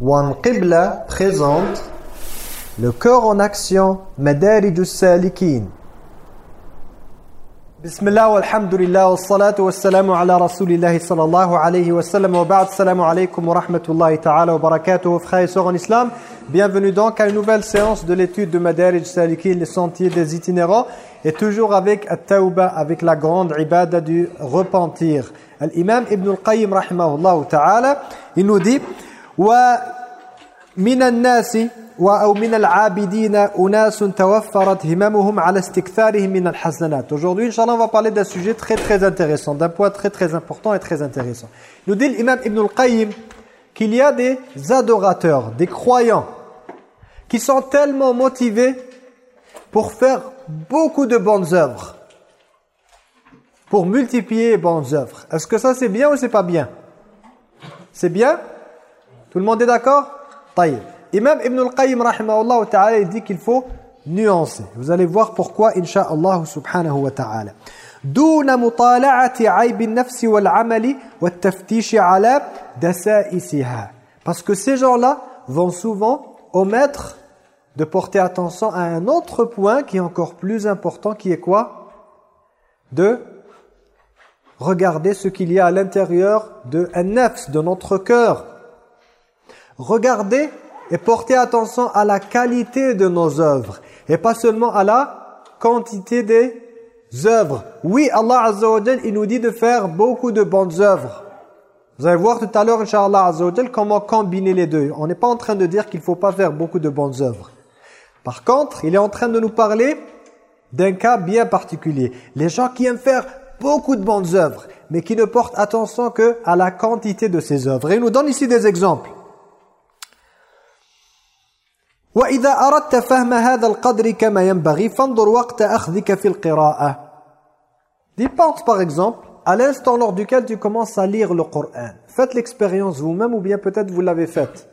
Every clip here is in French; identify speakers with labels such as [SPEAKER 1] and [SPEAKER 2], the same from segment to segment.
[SPEAKER 1] Wan Qibla présente le cœur en action Madarij salikin Bismillah walhamdulillah wassalatu wassalamu ala rasulillahi sallallahu alayhi wa sallam wa ba'd. Assalamu alaykum wa rahmatullahi ta'ala wa barakatuh frères et sœurs en islam. Bienvenue donc à une nouvelle séance de l'étude de Madarij salikin les sentiers des itinérants et toujours avec at-tawba avec la grande ibada du repentir. L'imam Ibn al-Qayyim rahimahullah ta'ala il nous dit ومن الناس أو من العابدين أناس توفرت هممهم على استكثارهم من الحسنات. Aujourd'hui, Inch'Allah, on va parler d'un sujet très très intéressant, d'un point très très important et très intéressant. Il nous dit l'imam Ibn al-Qayyim qu'il y a des adorateurs, des croyants, qui sont tellement motivés pour faire beaucoup de bonnes œuvres, pour multiplier les bonnes œuvres. Est-ce que ça c'est bien ou c'est pas bien C'est bien Tout le monde est d'accord طيب. Imam Ibn al-Qayyim rahimahullah ta'ala il dit qu'il faut nuancer. Vous allez voir pourquoi insha'Allah subhanahu wa ta'ala. دون مطالعة عيب النفس والعمل والتفتيش على دسائسها. Parce que ces gens-là vont souvent omettre de porter attention à un autre point qui est encore plus important, qui est quoi De regarder ce qu'il y a à l'intérieur de un nefs, de notre cœur. Regardez et porter attention à la qualité de nos œuvres et pas seulement à la quantité des œuvres. Oui, Allah Azza il nous dit de faire beaucoup de bonnes œuvres. Vous allez voir tout à l'heure, Inch'Allah Azza wa comment combiner les deux. On n'est pas en train de dire qu'il ne faut pas faire beaucoup de bonnes œuvres. Par contre, il est en train de nous parler d'un cas bien particulier. Les gens qui aiment faire beaucoup de bonnes œuvres, mais qui ne portent attention que à la quantité de ces œuvres. Et il nous donne ici des exemples. وإذا أردت فهم هذا القدر كما ينبغي فانظر وقت أخذك في القراءة Dis pense par exemple à l'instant lors duquel tu commences à lire le Coran. Faites l'expérience vous-même ou bien peut-être vous l'avez faite.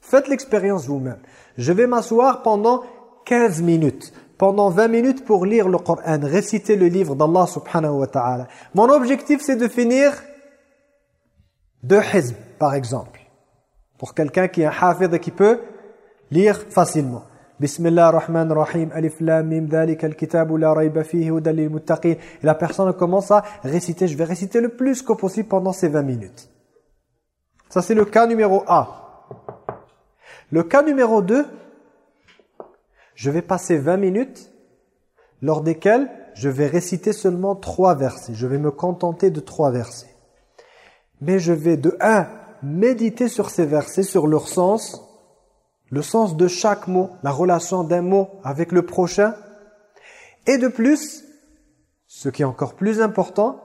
[SPEAKER 1] Faites l'expérience vous-même. Je vais m'asseoir pendant 15 minutes, pendant 20 minutes pour lire le Coran, réciter le livre d'Allah subhanahu wa ta'ala. Mon objectif c'est de finir deux hizb par exemple. Pour quelqu'un qui est un hafid et qui peut lire facilement. Bismillah ar-Rahman ar-Rahim, alif lam mim, dhalika al-kitabu la rayba fihi hudan lil muttaqin. Et la personne commence à réciter, je vais réciter le plus que possible pendant ces 20 minutes. Ça c'est le cas numéro A. Le cas numéro 2, je vais passer 20 minutes lors desquelles je vais réciter seulement trois versets. Je vais me contenter de trois versets. Mais je vais de un, méditer sur ces versets, sur leur sens, le sens de chaque mot, la relation d'un mot avec le prochain. Et de plus, ce qui est encore plus important,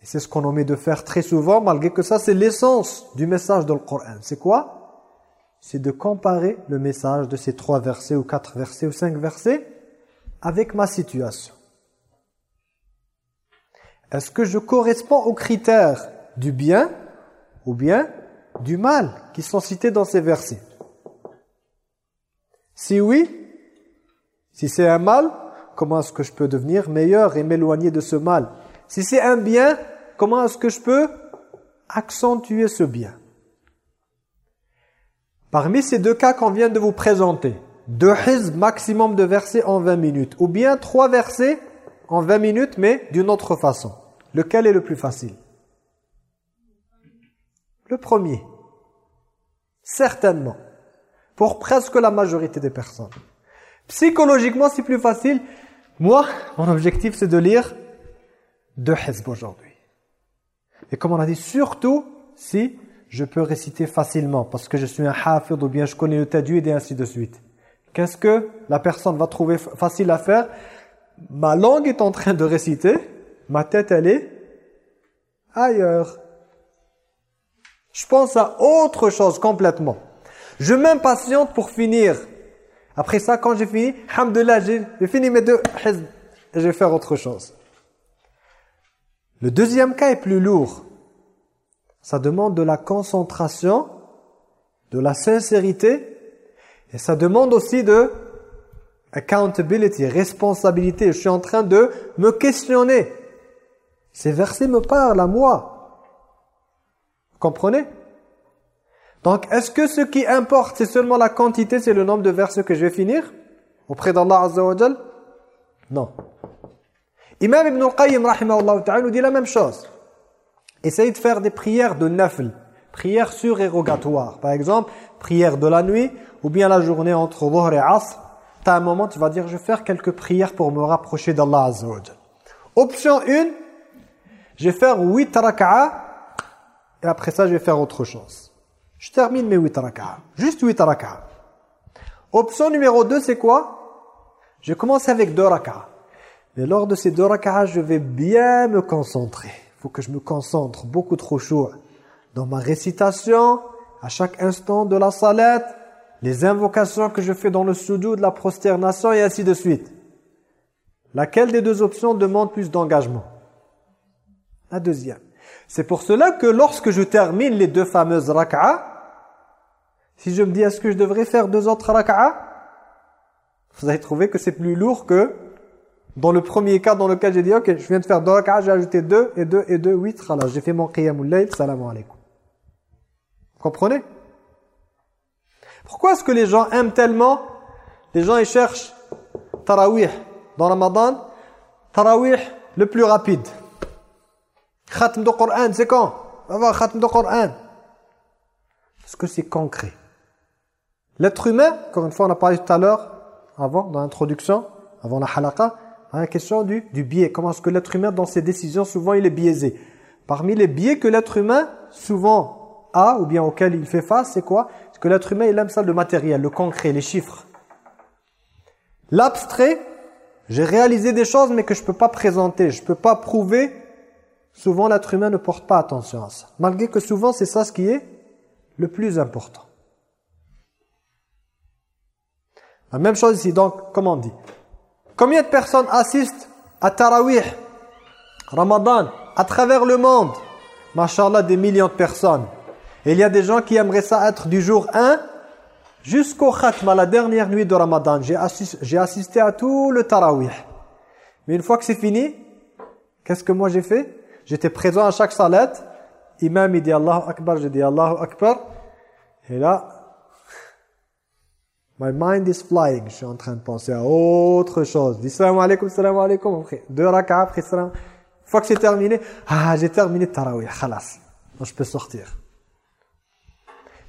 [SPEAKER 1] et c'est ce qu'on omet de faire très souvent, malgré que ça c'est l'essence du message dans le Coran. C'est quoi? C'est de comparer le message de ces trois versets ou quatre versets ou cinq versets avec ma situation. Est-ce que je corresponds aux critères du bien ou bien du mal qui sont cités dans ces versets? Si oui, si c'est un mal, comment est-ce que je peux devenir meilleur et m'éloigner de ce mal? Si c'est un bien, comment est-ce que je peux accentuer ce bien? Parmi ces deux cas qu'on vient de vous présenter, deux hizb maximum de versets en 20 minutes, ou bien trois versets en 20 minutes, mais d'une autre façon. Lequel est le plus facile? Le premier. Certainement pour presque la majorité des personnes. Psychologiquement, c'est plus facile. Moi, mon objectif, c'est de lire deux hizb aujourd'hui. Et comme on a dit, surtout si je peux réciter facilement, parce que je suis un hafid ou bien je connais le tajwid et ainsi de suite. Qu'est-ce que la personne va trouver facile à faire? Ma langue est en train de réciter, ma tête, elle est ailleurs. Je pense à autre chose complètement. Je m'impatiente pour finir. Après ça, quand j'ai fini, alhamdoulilah, j'ai fini mes deux et je vais faire autre chose. Le deuxième cas est plus lourd. Ça demande de la concentration, de la sincérité et ça demande aussi de accountability, responsabilité. Je suis en train de me questionner. Ces versets me parlent à moi. Vous comprenez? Donc, est-ce que ce qui importe, c'est seulement la quantité, c'est le nombre de versets que je vais finir auprès d'Allah Azza wa Non. Imam Ibn al-Qayyim, nous dit la même chose. Essayez de faire des prières de nafl, prières surérogatoires. Par exemple, prière de la nuit, ou bien la journée entre Dhuhr et Asr. Tu un moment, tu vas dire, je vais faire quelques prières pour me rapprocher d'Allah Azza Option 1, je vais faire 8 raka'a, et après ça, je vais faire autre chose. Je termine mes 8 raka'a. Juste 8 raka'a. Option numéro 2, c'est quoi? Je commence avec 2 raka'a. Mais lors de ces 2 raka'a, je vais bien me concentrer. Il faut que je me concentre beaucoup trop chaud dans ma récitation, à chaque instant de la salette, les invocations que je fais dans le de la prosternation et ainsi de suite. Laquelle des deux options demande plus d'engagement? La deuxième. C'est pour cela que lorsque je termine les deux fameuses raka'a, si je me dis, est-ce que je devrais faire deux autres raka'a? Vous allez trouver que c'est plus lourd que dans le premier cas dans lequel j'ai dit, ok, je viens de faire deux raka'a, j'ai ajouté deux et deux et deux, huit. Alors j'ai fait mon qiyamul layl, salam alaikum. Vous comprenez? Pourquoi est-ce que les gens aiment tellement Les gens, ils cherchent tarawih dans Ramadan? Tarawih le plus rapide. Khatm de Coran, c'est quand? On va voir khatm de. Parce que c'est concret? L'être humain, comme une fois on a parlé tout à l'heure, avant, dans l'introduction, avant la halaqa, hein, la question du, du biais. Comment est-ce que l'être humain, dans ses décisions, souvent il est biaisé? Parmi les biais que l'être humain, souvent, a, ou bien auquel il fait face, c'est quoi? C'est que l'être humain, il aime ça le matériel, le concret, les chiffres. L'abstrait, j'ai réalisé des choses, mais que je ne peux pas présenter, je ne peux pas prouver. Souvent, l'être humain ne porte pas attention à ça. Malgré que souvent, c'est ça ce qui est le plus important. La même chose ici, donc, comme on dit. Combien de personnes assistent à Tarawih, Ramadan, à travers le monde? Masha'Allah, des millions de personnes. Et il y a des gens qui aimeraient ça être du jour 1 jusqu'au Khatm, à la dernière nuit de Ramadan. J'ai assisté, assisté à tout le Tarawih. Mais une fois que c'est fini, qu'est-ce que moi j'ai fait? J'étais présent à chaque salat. Imam il dit Allahu Akbar, j'ai dit Allahu Akbar. Et là, My mind is flying. Je suis en train de penser à autre chose. Dis salam alaikum, salam alaikum. Deux raka'a après salam. Une fois que c'est terminé, ah, j'ai terminé tarawih, khalas. Je peux sortir.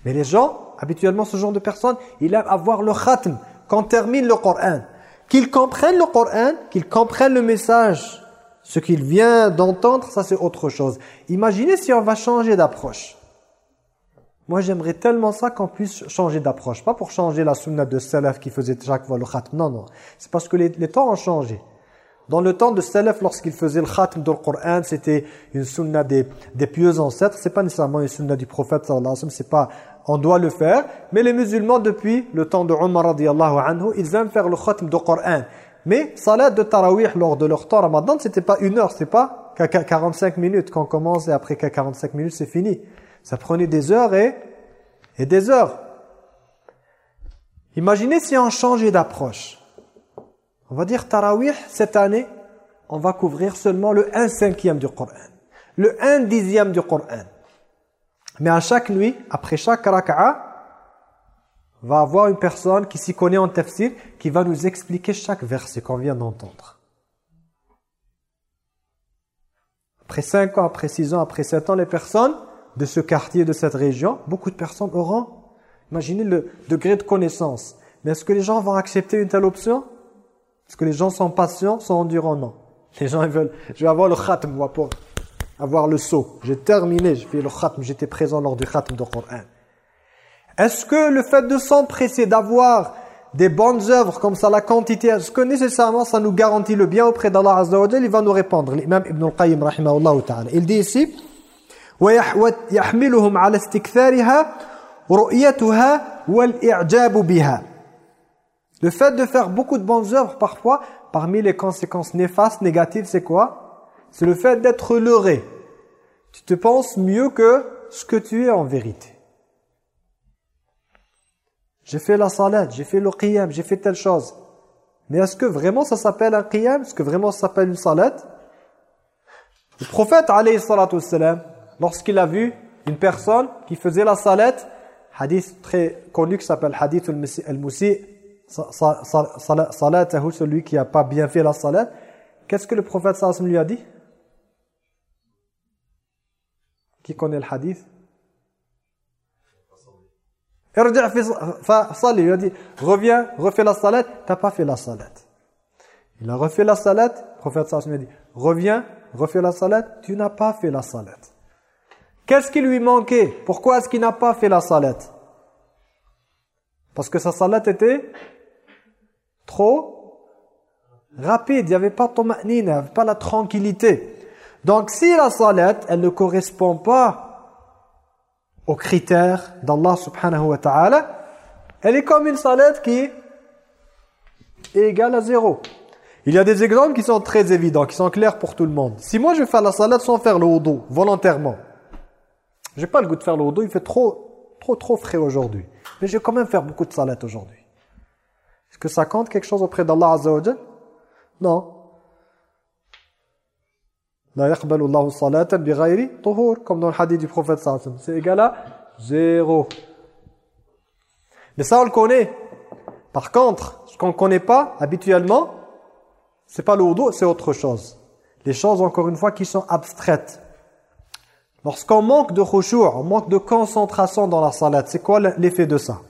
[SPEAKER 1] Mais les gens, habituellement, ce genre de personnes, ils aiment avoir le khatm quand on termine le Coran. Qu'ils comprennent le Coran, qu'ils comprennent le message, ce qu'il vient d'entendre, ça c'est autre chose. Imaginez si on va changer d'approche. Moi, j'aimerais tellement ça qu'on puisse changer d'approche. Pas pour changer la sunna de salaf qui faisait chaque fois le khatm. Non, non. C'est parce que les, temps ont changé. Dans le temps de salaf, lorsqu'ils faisaient le khatm dans le Coran, c'était une sunna des, pieux ancêtres. C'est pas nécessairement une sunna du prophète sallallahu. C'est pas, on doit le faire. Mais les musulmans, depuis le temps de Umar radiallahu anhu, ils aiment faire le khatm du Coran. Mais salat de tarawih lors de leur temps ramadan, c'était pas une heure, c'est pas 45 minutes qu'on commence et après 45 minutes c'est fini. Ça prenait des heures et, et des heures. Imaginez si on changeait d'approche. On va dire Tarawih, cette année, on va couvrir seulement le 1 cinquième du Coran. Le 1 dixième du Coran. Mais à chaque nuit, après chaque raka'a, va avoir une personne qui s'y connaît en tafsir, qui va nous expliquer chaque verset qu'on vient d'entendre. Après 5 ans, après 6 ans, après 7 ans, les personnes de ce quartier, de cette région, beaucoup de personnes auront, imaginez le degré de connaissance. Mais est-ce que les gens vont accepter une telle option? Est-ce que les gens sont patients, sont endurants? Les gens ils veulent, je vais avoir le khatm, moi, pour avoir le saut. J'ai terminé, j'ai fait le khatm, j'étais présent lors du khatm du Coran. Est-ce que le fait de s'empresser, d'avoir des bonnes œuvres comme ça, la quantité, est-ce que nécessairement ça nous garantit le bien auprès d'Allah Azza wa Il va nous répondre. L'imam Ibn al-Qayyim. Il dit ici, ويحملهم على استكثارها رؤيتها والإعجاب بها Le fait de faire beaucoup de bonnes œuvres, parfois, parmi les conséquences néfastes, négatives, c'est quoi C'est le fait d'être leurré. Tu te penses mieux que ce que tu es en vérité. J'ai fait la salat, j'ai fait le qiyam, j'ai fait telle chose. Mais est-ce que vraiment ça s'appelle un qiyam Est-ce que vraiment ça s'appelle une salat Le prophète, alayhi salatu wassalam, lorsqu'il a vu une personne qui faisait la salette hadith très connu qui s'appelle hadith al-musi salatahu celui qui n'a pas bien fait la salat. Qu'est-ce que le prophète sallallahu lui a dit? Qui connaît le hadith? Il a dit reviens refais la salat. T'as pas fait la salat. Il a refait la salat. Le prophète lui a dit reviens refais la salat. Tu n'as pas fait la salat Qu'est-ce qui lui manquait? Pourquoi est-ce qu'il n'a pas fait la salat Parce que sa salat était trop rapide. Il n'y avait pas de il n'y avait pas la tranquillité. Donc si la salat, elle ne correspond pas aux critères d'Allah subhanahu wa ta'ala, elle est comme une salat qui est égale à zéro. Il y a des exemples qui sont très évidents, qui sont clairs pour tout le monde. Si moi je fais la salat sans faire le wudu, volontairement, j'ai pas le goût de faire le wudu, il fait trop, trop, trop frais aujourd'hui. Mais je vais quand même faire beaucoup de salat aujourd'hui. Est-ce que ça compte quelque chose auprès d'Allah Azza wa Non. La yaqbalu Allahu salatan bighayri tuhur, comme dans le hadith du prophète sallallahu C'est égal à zéro. Mais ça, on le connaît. Par contre, ce qu'on ne connaît pas, habituellement, c'est pas le wudu, c'est autre chose. Les choses, encore une fois, qui sont abstraites. Lorsqu'on manque de khushu', on manque de concentration dans la salat, c'est quoi l'effet de ça?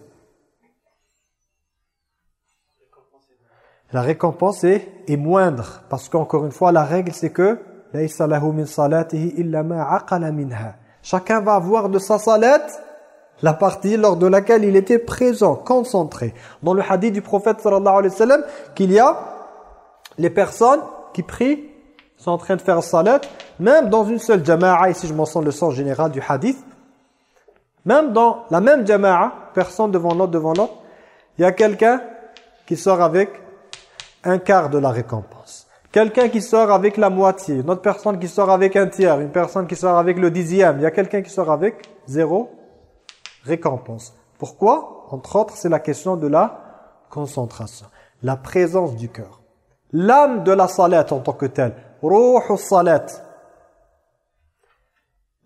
[SPEAKER 1] La récompense est, moindre, parce qu'encore une fois, la règle c'est que Chacun va avoir de sa salat la partie lors de laquelle il était présent, concentré. Dans le hadith du prophète sallallahu alayhi wa sallam, qu'il y a les personnes qui prient sont en train de faire salat, même dans une seule jama'a, ici je mentionne le sens général du hadith, même dans la même jama'a, personne devant l'autre, devant l'autre, il y a quelqu'un qui sort avec un quart de la récompense. Quelqu'un qui sort avec la moitié, une autre personne qui sort avec un tiers, une personne qui sort avec le dixième, il y a quelqu'un qui sort avec zéro récompense. Pourquoi? Entre autres, c'est la question de la concentration, la présence du cœur. L'âme de la salat en tant que telle, salat.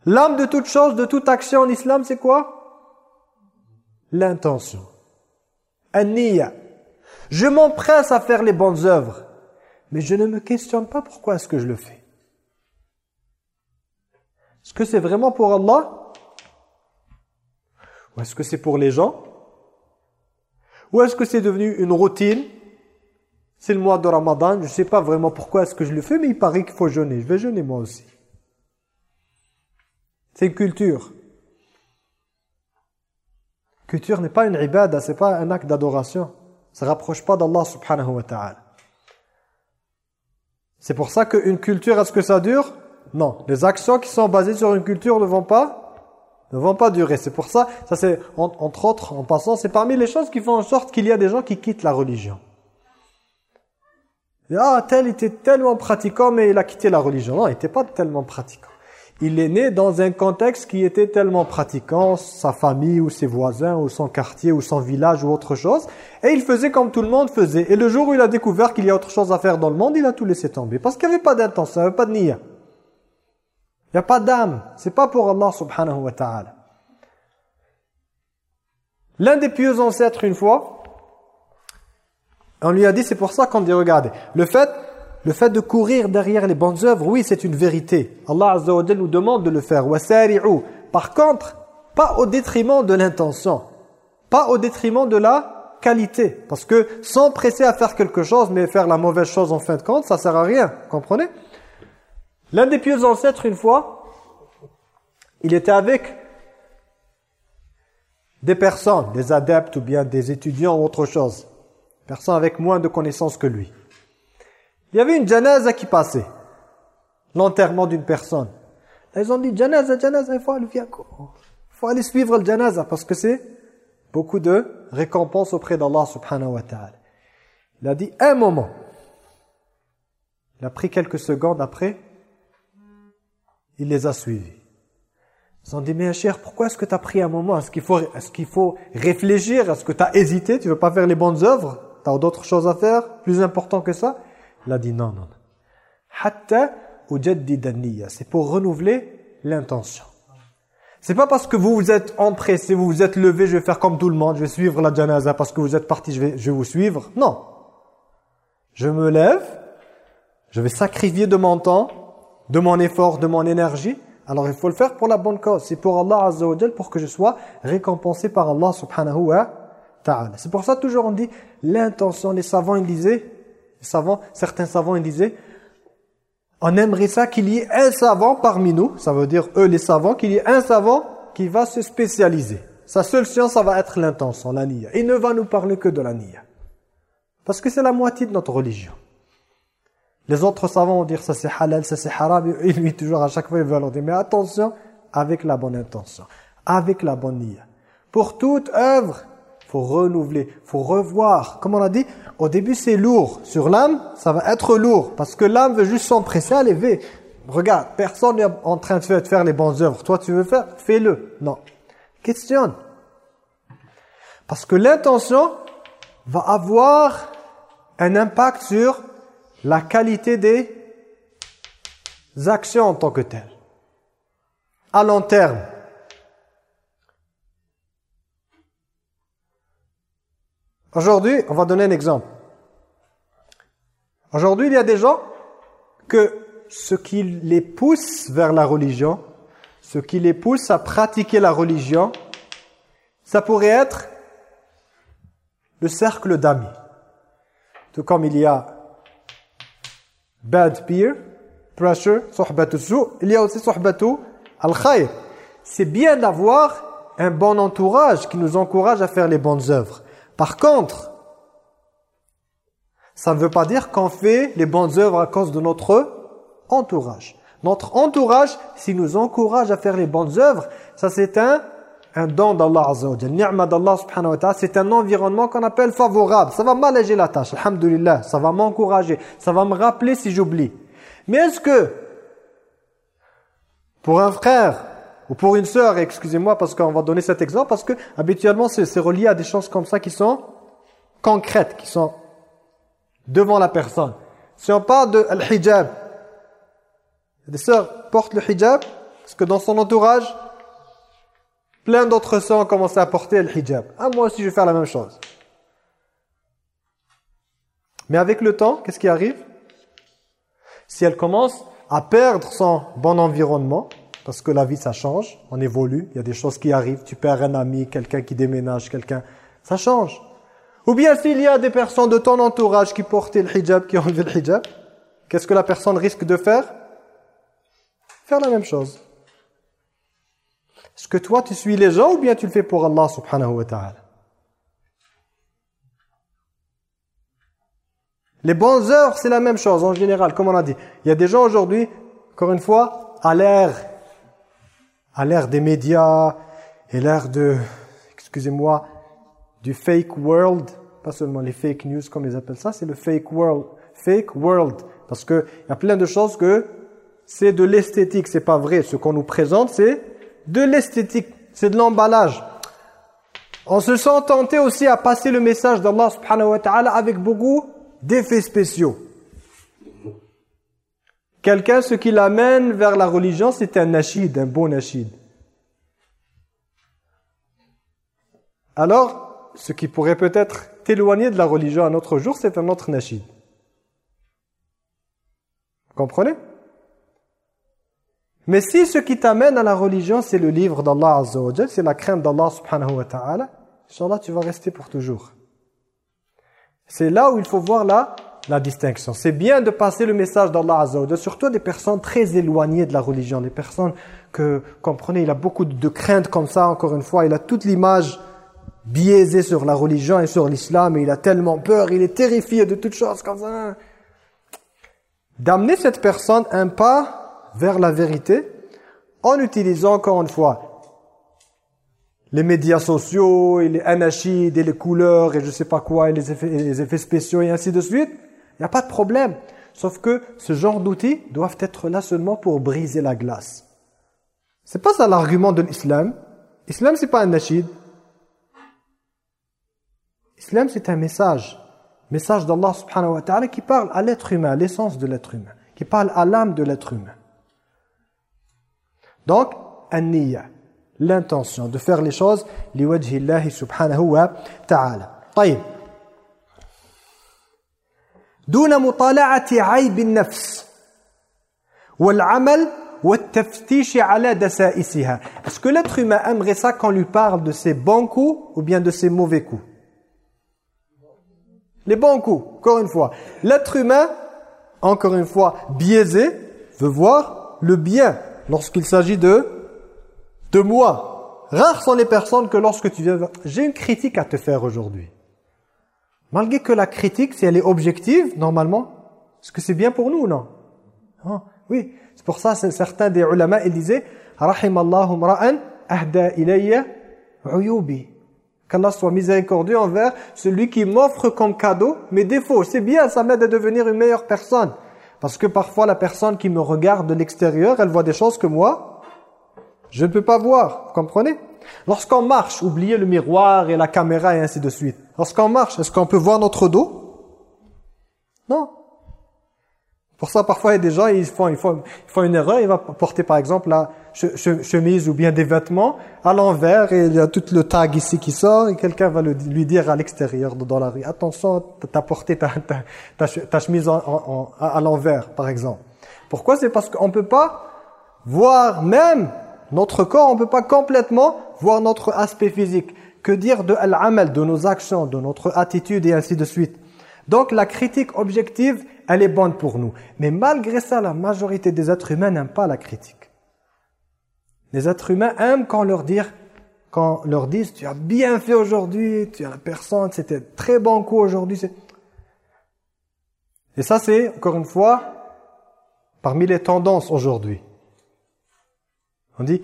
[SPEAKER 1] L'âme de toute chose, de toute action en islam, c'est quoi? L'intention. An-niyya. Je m'empresse à faire les bonnes œuvres, mais je ne me questionne pas pourquoi est-ce que je le fais. Est-ce que c'est vraiment pour Allah? Ou est-ce que c'est pour les gens? Ou est-ce que c'est devenu une routine? C'est le mois de Ramadan, je ne sais pas vraiment pourquoi est-ce que je le fais, mais il paraît qu'il faut jeûner. Je vais jeûner moi aussi. C'est une culture. Culture n'est pas une ibada, c'est pas un acte d'adoration. Ça ne rapproche pas d'Allah subhanahu wa ta'ala. C'est pour ça qu'une culture, est-ce que ça dure? Non. Les actions qui sont basées sur une culture ne vont pas ne vont pas durer. C'est pour ça, ça c'est entre autres, en passant, c'est parmi les choses qui font en sorte qu'il y a des gens qui quittent la religion. Ah, tel était tellement pratiquant, mais il a quitté la religion. Non, il n'était pas tellement pratiquant. Il est né dans un contexte qui était tellement pratiquant, sa famille ou ses voisins ou son quartier ou son village ou autre chose. Et il faisait comme tout le monde faisait. Et le jour où il a découvert qu'il y a autre chose à faire dans le monde, il a tout laissé tomber. Parce qu'il n'y avait pas d'intention, il n'y avait pas de niya. Il n'y a pas d'âme. C'est pas pour Allah subhanahu wa ta'ala. L'un des pieux ancêtres, une fois, on lui a dit, c'est pour ça qu'on dit, regardez, le fait, le fait de courir derrière les bonnes œuvres, oui, c'est une vérité. Allah Azza nous demande de le faire. Par contre, pas au détriment de l'intention. Pas au détriment de la qualité. Parce que sans presser à faire quelque chose, mais faire la mauvaise chose en fin de compte, ça sert à rien. Comprenez? L'un des pieux ancêtres, une fois, il était avec des personnes, des adeptes ou bien des étudiants ou autre chose personne avec moins de connaissances que lui. Il y avait une janaza qui passait, l'enterrement d'une personne. ils ont dit, janaza, janaza, il faut aller, il faut aller suivre le janaza, parce que c'est beaucoup de récompenses auprès d'Allah subhanahu wa ta'ala. Il a dit, un moment. Il a pris quelques secondes après, il les a suivis. Ils ont dit, mais cher, pourquoi est-ce que tu as pris un moment? Est-ce qu'il faut, est qu'il faut réfléchir? Est-ce que tu as hésité? Tu veux pas faire les bonnes œuvres? T'as d'autres choses à faire plus important que ça? Il a dit non, non. Hatta C'est pour renouveler l'intention. C'est pas parce que vous vous êtes empressé, vous vous êtes levé, je vais faire comme tout le monde, je vais suivre la janaza parce que vous êtes parti, je vais, je vous suivre. Non. Je me lève, je vais sacrifier de mon temps, de mon effort, de mon énergie. Alors il faut le faire pour la bonne cause. C'est pour Allah Azza wa pour que je sois récompensé par Allah subhanahu wa C'est pour ça toujours on dit l'intention. Les savants ils disaient, les savants, certains savants ils disaient, on aimerait ça qu'il y ait un savant parmi nous, ça veut dire eux les savants, qu'il y ait un savant qui va se spécialiser. Sa seule science, ça va être l'intention, la niya. Il ne va nous parler que de la niya. Parce que c'est la moitié de notre religion. Les autres savants vont dire ça c'est halal, ça c'est haram. Et lui, toujours, à chaque fois, il veut leur dire, mais attention, avec la bonne intention, avec la bonne niya. Pour toute œuvre, faut renouveler, faut revoir. Comme on a dit, au début c'est lourd. Sur l'âme, ça va être lourd. Parce que l'âme veut juste s'empresser à lever. Regarde, personne n'est en train de faire les bonnes œuvres. Toi, tu veux faire? Fais-le. Non. Questionne. Parce que l'intention va avoir un impact sur la qualité des actions en tant que telles. À long terme. Aujourd'hui, on va donner un exemple. Aujourd'hui, il y a des gens que ce qui les pousse vers la religion, ce qui les pousse à pratiquer la religion, ça pourrait être le cercle d'amis. Tout comme il y a bad peer, pressure, sohbatu il y a aussi al-khayr. C'est bien d'avoir un bon entourage qui nous encourage à faire les bonnes œuvres. Par contre, ça ne veut pas dire qu'on fait les bonnes œuvres à cause de notre entourage. Notre entourage, s'il nous encourage à faire les bonnes œuvres, ça c'est un don d'Allah Azza wa d'Allah subhanahu wa c'est un environnement qu'on appelle favorable. Ça va m'alléger la tâche, alhamdulillah. Ça va m'encourager. Ça va me rappeler si j'oublie. Mais est-ce que, pour un frère, ou pour une sœur, excusez-moi parce qu'on va donner cet exemple, parce que habituellement c'est relié à des choses comme ça qui sont concrètes, qui sont devant la personne. Si on parle de hijab, des sœurs portent le hijab, parce que dans son entourage, plein d'autres sœurs ont commencé à porter le hijab. Ah, moi aussi je vais faire la même chose. Mais avec le temps, qu'est-ce qui arrive? Si elle commence à perdre son bon environnement, parce que la vie, ça change, on évolue, il y a des choses qui arrivent, tu perds un ami, quelqu'un qui déménage, quelqu'un... Ça change. Ou bien s'il y a des personnes de ton entourage qui portaient le hijab, qui ont enlevé le hijab, qu'est-ce que la personne risque de faire? Faire la même chose. Est-ce que toi, tu suis les gens ou bien tu le fais pour Allah subhanahu wa ta'ala? Les bonnes heures, c'est la même chose en général, comme on a dit. Il y a des gens aujourd'hui, encore une fois, à l'ère à l'ère des médias et l'ère de, excusez-moi, du fake world, pas seulement les fake news comme ils appellent ça, c'est le fake world, fake world, parce que il y a plein de choses que c'est de l'esthétique, c'est pas vrai. Ce qu'on nous présente, c'est de l'esthétique, c'est de l'emballage. On se sent tenté aussi à passer le message d'Allah subhanahu wa ta'ala avec beaucoup d'effets spéciaux. Quelqu'un, ce qui l'amène vers la religion, c'est un nashid, un bon nashid. Alors, ce qui pourrait peut-être t'éloigner de la religion un autre jour, c'est un autre nashid. Vous comprenez? Mais si ce qui t'amène à la religion, c'est le livre d'Allah Azza c'est la crainte d'Allah subhanahu wa ta'ala, Inch'Allah, tu vas rester pour toujours. C'est là où il faut voir là la distinction. C'est bien de passer le message d'Allah Azza surtout des personnes très éloignées de la religion, des personnes que, comprenez, il a beaucoup de crainte comme ça, encore une fois, il a toute l'image biaisée sur la religion et sur l'islam, et il a tellement peur, il est terrifié de toutes choses comme ça. D'amener cette personne un pas vers la vérité, en utilisant encore une fois les médias sociaux, les anachides, et les couleurs, et je sais pas quoi, et les effets spéciaux, et ainsi de suite, il n'y a pas de problème. Sauf que ce genre d'outils doivent être là seulement pour briser la glace. C'est pas ça l'argument de l'islam. L'islam, c'est pas un nashid. L'islam, c'est un message. Message d'Allah subhanahu wa ta'ala qui parle à l'être humain, à l'essence de l'être humain. Qui parle à l'âme de l'être humain. Donc, an l'intention de faire les choses liwajhi Allah subhanahu wa ta'ala. طيب. دون مطالعة عيب النفس والعمل والتفتيش على دسائسها. Est-ce que l'être humain aimerait ça qu'on lui parle de ses bons coups ou bien de ses mauvais coups Les bons coups, encore une fois. L'être humain, encore une fois, biaisé, veut voir le bien lorsqu'il s'agit de de moi. Rares sont les personnes que lorsque tu viens... J'ai une critique à te faire aujourd'hui. Malgré que la critique, si elle est objective, normalement, est-ce que c'est bien pour nous ou non? Hein? Oui, c'est pour ça certains des ulama, ils disaient « Rahimallahu mra'an ahda ilayya uyubi » Qu'Allah soit miséricordieux envers celui qui m'offre comme cadeau mes défauts. C'est bien, ça m'aide à devenir une meilleure personne. Parce que parfois, la personne qui me regarde de l'extérieur, elle voit des choses que moi, je ne peux pas voir, vous comprenez? Lorsqu'on marche, oubliez le miroir et la caméra et ainsi de suite. Lorsqu'on marche, est-ce qu'on peut voir notre dos? Non. Pour ça, parfois, il y a des gens, ils font, une erreur, ils vont porter par exemple la chemise ou bien des vêtements à l'envers et il y a tout le tag ici qui sort et quelqu'un va lui dire à l'extérieur dans la rue, attention, tu as porté ta, chemise à l'envers, par exemple. Pourquoi? C'est parce qu'on ne peut pas voir même notre corps, on ne peut pas complètement voir notre aspect physique. Que dire de l'amal, de nos actions, de notre attitude et ainsi de suite. Donc la critique objective, elle est bonne pour nous. Mais malgré ça, la majorité des êtres humains n'aiment pas la critique. Les êtres humains aiment quand leur dire, quand leur disent, tu as bien fait aujourd'hui, tu as la personne, c'était très bon coup aujourd'hui. Et ça, c'est, encore une fois, parmi les tendances aujourd'hui. On dit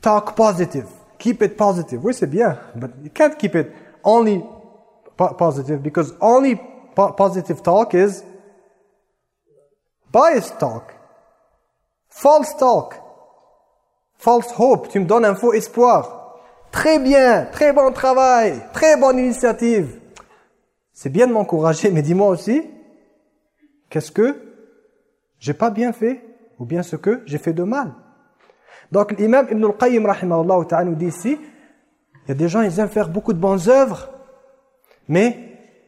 [SPEAKER 1] talk positive, keep it positive. Oui, c'est bien, but you can't keep it only positive because only positive talk is biased talk, false talk, false hope. Tu me donnes un faux espoir. Très bien, très bon travail, très bonne initiative. C'est bien de m'encourager, mais dis-moi aussi, qu'est-ce que j'ai pas bien fait ou bien ce que j'ai fait de mal? Donc l'imam Ibn al-Qayyim nous dit ici, il y a des gens, ils aiment faire beaucoup de bonnes œuvres, mais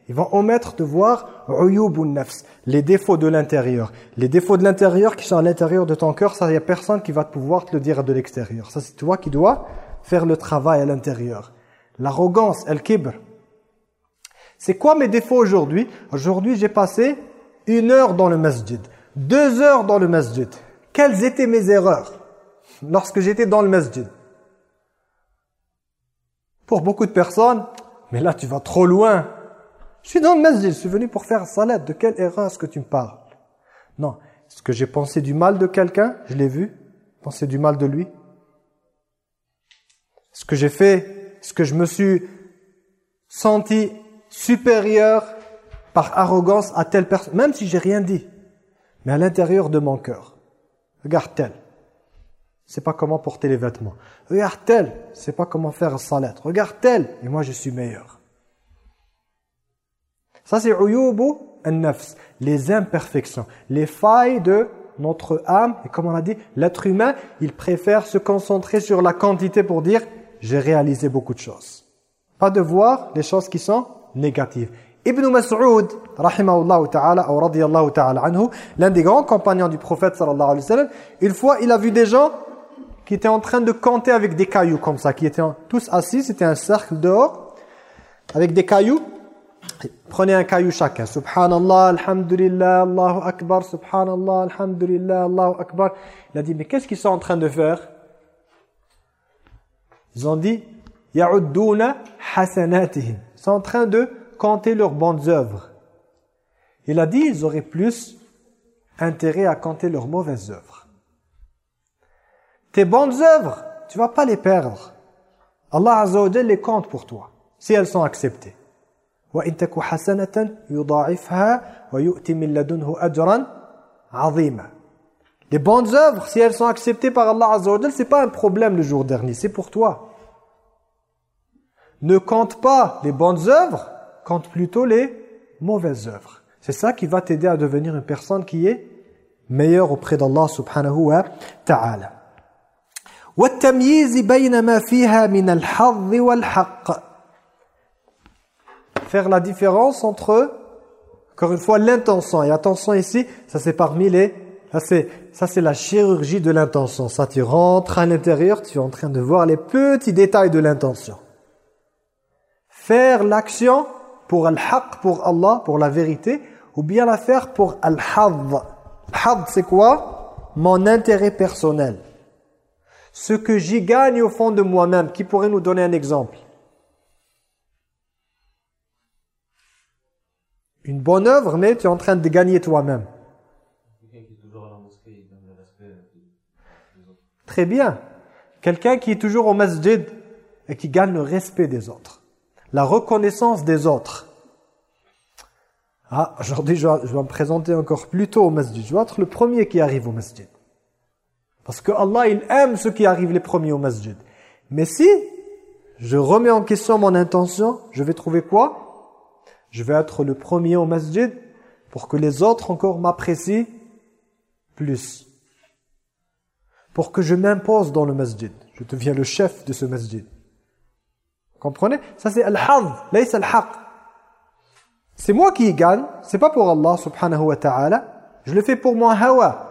[SPEAKER 1] ils vont omettre de voir nafs, les défauts de l'intérieur. Les défauts de l'intérieur qui sont à l'intérieur de ton cœur, ça, il n'y a personne qui va pouvoir te le dire de l'extérieur. Ça, c'est toi qui dois faire le travail à l'intérieur. L'arrogance, el-kibr. C'est quoi mes défauts aujourd'hui? Aujourd'hui, j'ai passé une heure dans le masjid, deux heures dans le masjid. Quelles étaient mes erreurs? Lorsque j'étais dans le masjid. Pour beaucoup de personnes, mais là tu vas trop loin. Je suis dans le masjid, je suis venu pour faire salat. De quelle erreur est-ce que tu me parles? Non. Est-ce que j'ai pensé du mal de quelqu'un? Je l'ai vu. Pensé du mal de lui? Est-ce que j'ai fait Est-ce que je me suis senti supérieur par arrogance à telle personne? Même si j'ai rien dit. Mais à l'intérieur de mon cœur. Regarde tel c'est pas comment porter les vêtements. Regarde tel, c'est pas comment faire un salat. Regarde tel, et moi je suis meilleur. Ça c'est uyubu an-nafs, les imperfections, les failles de notre âme. Et comme on a dit, l'être humain, il préfère se concentrer sur la quantité pour dire « j'ai réalisé beaucoup de choses ». Pas de voir les choses qui sont négatives. Ibn Mas'ud, rahimahullah ta'ala, ou radiyallahu ta'ala anhu, l'un des grands compagnons du prophète sallallahu alayhi wa sallam, une fois il a vu des gens qui étaient en train de compter avec des cailloux comme ça, qui étaient tous assis, c'était un cercle dehors, avec des cailloux. Prenez un caillou chacun. Subhanallah, alhamdulillah, Allahu akbar, subhanallah, alhamdulillah, Allahu akbar. Il a dit, mais qu'est-ce qu'ils sont en train de faire? Ils ont dit, ya'udduna hasanatihim. Ils sont en train de compter leurs bonnes œuvres. Il a dit, ils auraient plus intérêt à compter leurs mauvaises œuvres. Tes bonnes œuvres, tu vas pas les perdre. Allah Azza les compte pour toi, si elles sont acceptées. Les bonnes œuvres, si elles sont acceptées par Allah Azza wa c'est pas un problème le jour dernier, c'est pour toi. Ne compte pas les bonnes œuvres, compte plutôt les mauvaises œuvres. C'est ça qui va t'aider à devenir une personne qui est meilleure auprès d'Allah subhanahu wa ta'ala والتمييز بين ما فيها من الحظ والحق faire la différence entre encore une fois l'intention et attention ici ça c'est parmi les ça c'est ça c'est la chirurgie de l'intention ça tu rentres à l'intérieur tu es en train de voir les petits détails de l'intention faire l'action pour al-haq pour Allah pour la vérité ou bien la faire pour al-hadd had c'est quoi mon intérêt personnel ce que j'y gagne au fond de moi-même qui pourrait nous donner un exemple? Une bonne œuvre, mais tu es en train de gagner toi-même. Très bien. Quelqu'un qui est toujours au masjid et qui gagne le respect des autres. La reconnaissance des autres. Ah, aujourd'hui, je, vais me présenter encore plus tôt au masjid. Je vais être le premier qui arrive au masjid. Parce que Allah, il aime ceux qui arrivent les premiers au masjid. Mais si je remets en question mon intention, je vais trouver quoi? Je vais être le premier au masjid pour que les autres encore m'apprécient plus. Pour que je m'impose dans le masjid. Je deviens le chef de ce masjid. Comprenez? Ça c'est al-hadh, laïs al-haq. C'est moi qui gagne, c'est pas pour Allah subhanahu wa ta'ala. Je le fais pour mon hawa.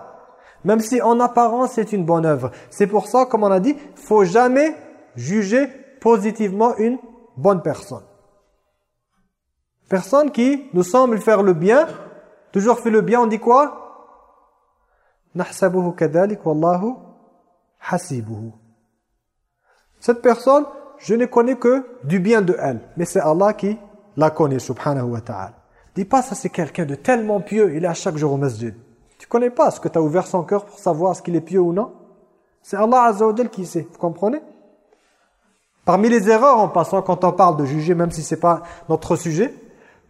[SPEAKER 1] Même si en apparence c'est une bonne œuvre. C'est pour ça, comme on a dit, faut jamais juger positivement une bonne personne. Personne qui nous semble faire le bien, toujours fait le bien, on dit quoi? Cette personne, je ne connais que du bien de elle, mais c'est Allah qui la connaît, subhanahu wa ta'ala. Dis pas ça c'est quelqu'un de tellement pieux, il est à chaque jour au masjid. Connais pas ce que tu as ouvert son cœur pour savoir ce qu'il est pieux ou non C'est Allah Azza qui sait, vous comprenez? Parmi les erreurs en passant quand on parle de juger, même si c'est pas notre sujet,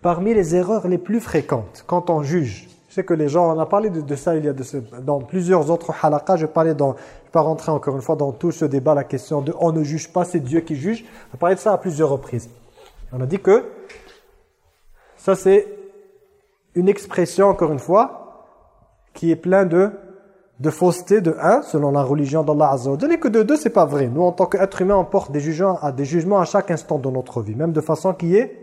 [SPEAKER 1] parmi les erreurs les plus fréquentes quand on juge. Je sais que les gens, on a parlé de, ça il y a dans plusieurs autres halakas, je parlais dans, je vais pas rentrer encore une fois dans tout ce débat, la question de on ne juge pas, c'est Dieu qui juge. On a parlé de ça à plusieurs reprises. On a dit que ça c'est une expression, encore une fois, qui est plein de, de fausseté, de un, selon la religion d'Allah Azza wa et que de deux, c'est pas vrai. Nous, en tant qu'être humain, on porte des jugements, à des jugements à chaque instant de notre vie, même de façon qui est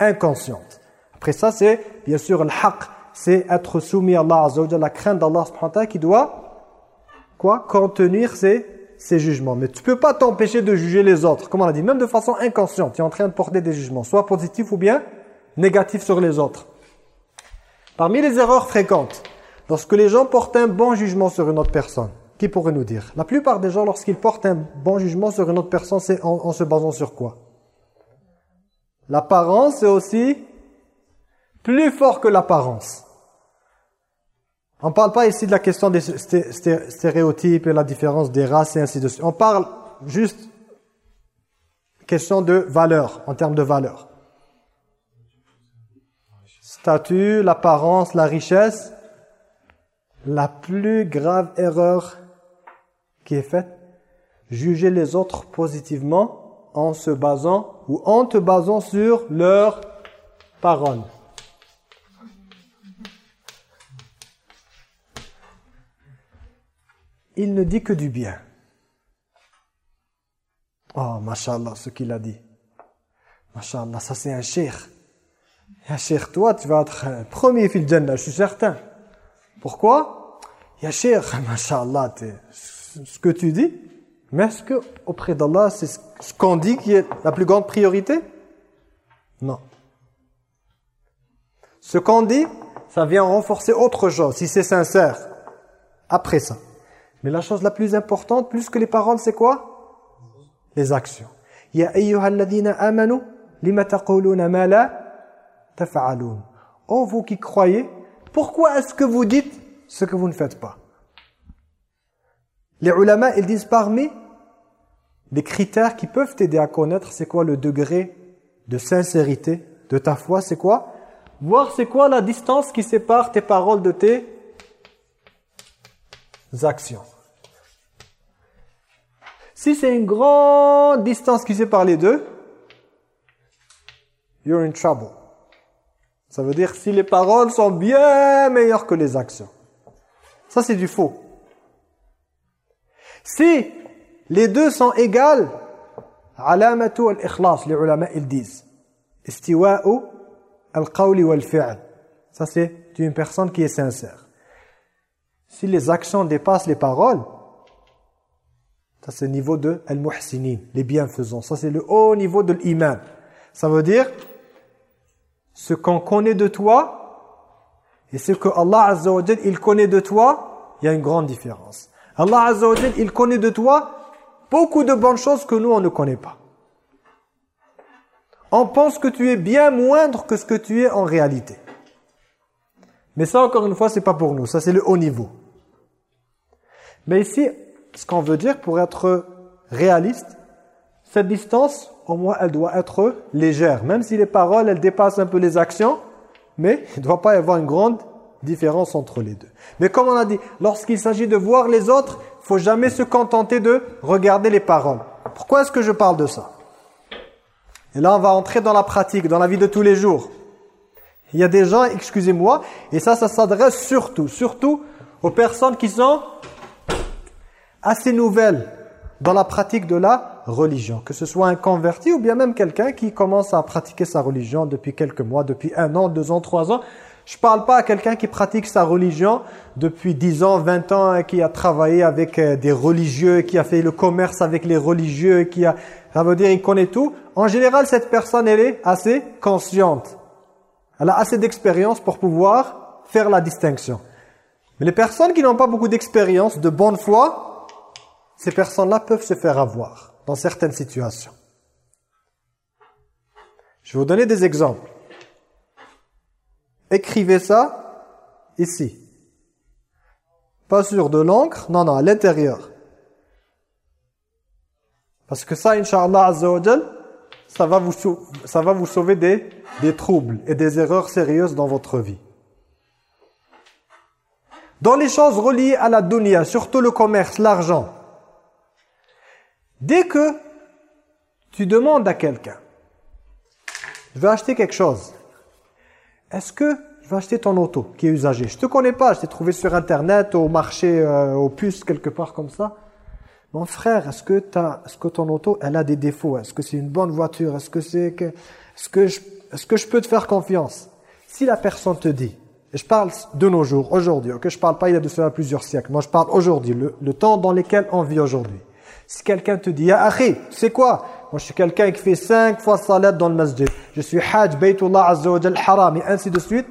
[SPEAKER 1] inconsciente. Après ça, c'est bien sûr le haq, c'est être soumis à Allah Azza la crainte d'Allah qui doit quoi contenir ses, ses jugements. Mais tu peux pas t'empêcher de juger les autres, comme on a dit, même de façon inconsciente. Tu es en train de porter des jugements, soit positifs ou bien négatifs sur les autres. Parmi les erreurs fréquentes, lorsque les gens portent un bon jugement sur une autre personne, qui pourrait nous dire? La plupart des gens, lorsqu'ils portent un bon jugement sur une autre personne, c'est en se basant sur quoi? L'apparence est aussi plus fort que l'apparence. On ne parle pas ici de la question des stéréotypes et la différence des races et ainsi de suite. On parle juste question de valeur, en termes de valeur. Statut, l'apparence, la richesse. La plus grave erreur qui est faite, juger les autres positivement en se basant ou en te basant sur leurs paroles. Il ne dit que du bien. Oh, mashallah, ce qu'il a dit. Mashallah, ça c'est un cheikh. Ya cheikh, toi, tu vas être premier fil Jannah, je suis certain. Pourquoi? Ya cheikh, mashallah, ce que tu dis, mais est-ce que auprès d'Allah, c'est ce qu'on dit qui est la plus grande priorité? Non. Ce qu'on dit, ça vient renforcer autre chose, si c'est sincère, après ça. Mais la chose la plus importante, plus que les paroles, c'est quoi? Les actions. Ya amanu lima taquluna ma la. Oh vous qui croyez, pourquoi est-ce que vous dites ce que vous ne faites pas Les ulama, ils disent parmi des critères qui peuvent t'aider à connaître c'est quoi le degré de sincérité de ta foi, c'est quoi Voir c'est quoi la distance qui sépare tes paroles de tes actions. Si c'est une grande distance qui sépare les deux, you're in trouble. Ça veut dire si les paroles sont bien meilleures que les actions. Ça c'est du faux. Si Les deux sont égales. Alamatu al-ikhlas, les ulama ils disent. Istiwa'u al-qawli wal-fi'l. Ça c'est une personne qui est sincère. Si les actions dépassent les paroles, ça c'est le niveau de al-muhsinin, les bienfaisants. Ça c'est le haut niveau de l'iman. Ça veut dire ce qu'on connaît de toi et ce que Allah Azza il connaît de toi, il y a une grande différence. Allah Azza il connaît de toi beaucoup de bonnes choses que nous on ne connaît pas. On pense que tu es bien moindre que ce que tu es en réalité. Mais ça encore une fois, c'est pas pour nous, ça c'est le haut niveau. Mais ici, ce qu'on veut dire pour être réaliste, cette distance, au moins, elle doit être légère. Même si les paroles, elles dépassent un peu les actions, mais il ne doit pas y avoir une grande différence entre les deux. Mais comme on a dit, lorsqu'il s'agit de voir les autres, il faut jamais se contenter de regarder les paroles. Pourquoi est-ce que je parle de ça? Et là, on va entrer dans la pratique, dans la vie de tous les jours. Il y a des gens, excusez-moi, et ça, ça s'adresse surtout, surtout aux personnes qui sont assez nouvelles dans la pratique de la religion. Que ce soit un converti ou bien même quelqu'un qui commence à pratiquer sa religion depuis quelques mois, depuis un an, deux ans, trois ans. Je ne parle pas à quelqu'un qui pratique sa religion depuis dix ans, vingt ans, qui a travaillé avec euh, des religieux, qui a fait le commerce avec les religieux, qui a, ça veut dire il connaît tout. En général, cette personne, elle est assez consciente. Elle a assez d'expérience pour pouvoir faire la distinction. Mais les personnes qui n'ont pas beaucoup d'expérience, de bonne foi, ces personnes-là peuvent se faire avoir dans certaines situations. Je vais vous donner des exemples. Écrivez ça ici. Pas sur de l'encre, non, non, à l'intérieur. Parce que ça, Inch'Allah ça va vous, ça va vous sauver des, des troubles et des erreurs sérieuses dans votre vie. Dans les choses reliées à la dunya, surtout le commerce, l'argent, Dès que tu demandes à quelqu'un, je veux acheter quelque chose, est-ce que je vais acheter ton auto qui est usagé Je te connais pas, je t'ai trouvé sur internet, au marché, euh, au puce, quelque part comme ça. Mon frère, est-ce que, est que ton auto, elle a des défauts? Est-ce que c'est une bonne voiture? Est-ce que, c'est que, est-ce que, je, est-ce que je peux te faire confiance? Si la personne te dit, je parle de nos jours, aujourd'hui, ok, je parle pas il y a de cela plusieurs siècles, moi je parle aujourd'hui, le temps dans lequel on vit aujourd'hui. Si quelqu'un te dit, ah akhi, c'est quoi? Moi je suis quelqu'un qui fait cinq fois salat dans le masjid. Je suis hajj, baytullah azza wa haram et ainsi de suite.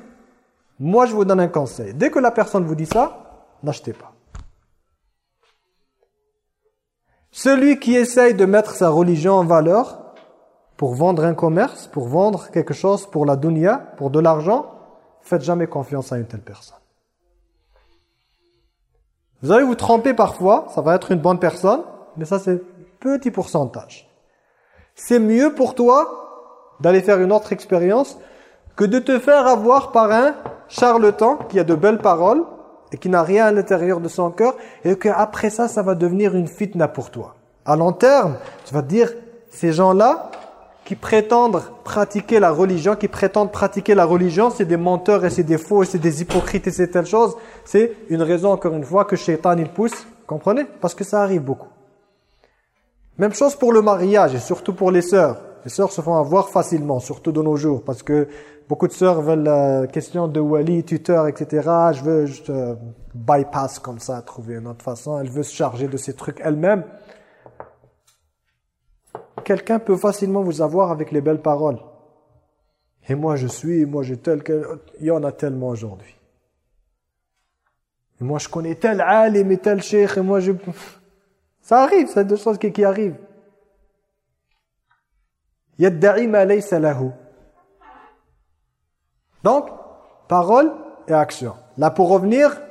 [SPEAKER 1] Moi je vous donne un conseil. Dès que la personne vous dit ça, n'achetez pas. Celui qui essaye de mettre sa religion en valeur pour vendre un commerce, pour vendre quelque chose pour la dunya, pour de l'argent, faites jamais confiance à une telle personne. Vous allez vous tromper parfois, ça va être une bonne personne, mais ça c'est petit pourcentage. C'est mieux pour toi d'aller faire une autre expérience que de te faire avoir par un charlatan qui a de belles paroles et qui n'a rien à l'intérieur de son cœur et qu'après ça, ça va devenir une fitna pour toi. À long terme, tu vas te dire, ces gens-là qui prétendent pratiquer la religion, qui prétendent pratiquer la religion, c'est des menteurs et c'est des faux et c'est des hypocrites et c'est telle chose. C'est une raison, encore une fois, que Shaitan il pousse, comprenez? Parce que ça arrive beaucoup. Même chose pour le mariage et surtout pour les sœurs. Les sœurs se font avoir facilement, surtout de nos jours, parce que beaucoup de sœurs veulent la question de wali, tuteur, etc. Je veux juste euh, bypass comme ça, trouver une autre façon. Elle veut se charger de ces trucs elle-même. Quelqu'un peut facilement vous avoir avec les belles paroles. Et moi je suis, moi j'ai tel... Il y en a tellement aujourd'hui. Et moi je connais tel alim et tel cheikh, et moi je... Ça arrive, c'est deux choses qui, arrivent. Donc, parole et action. Là, pour revenir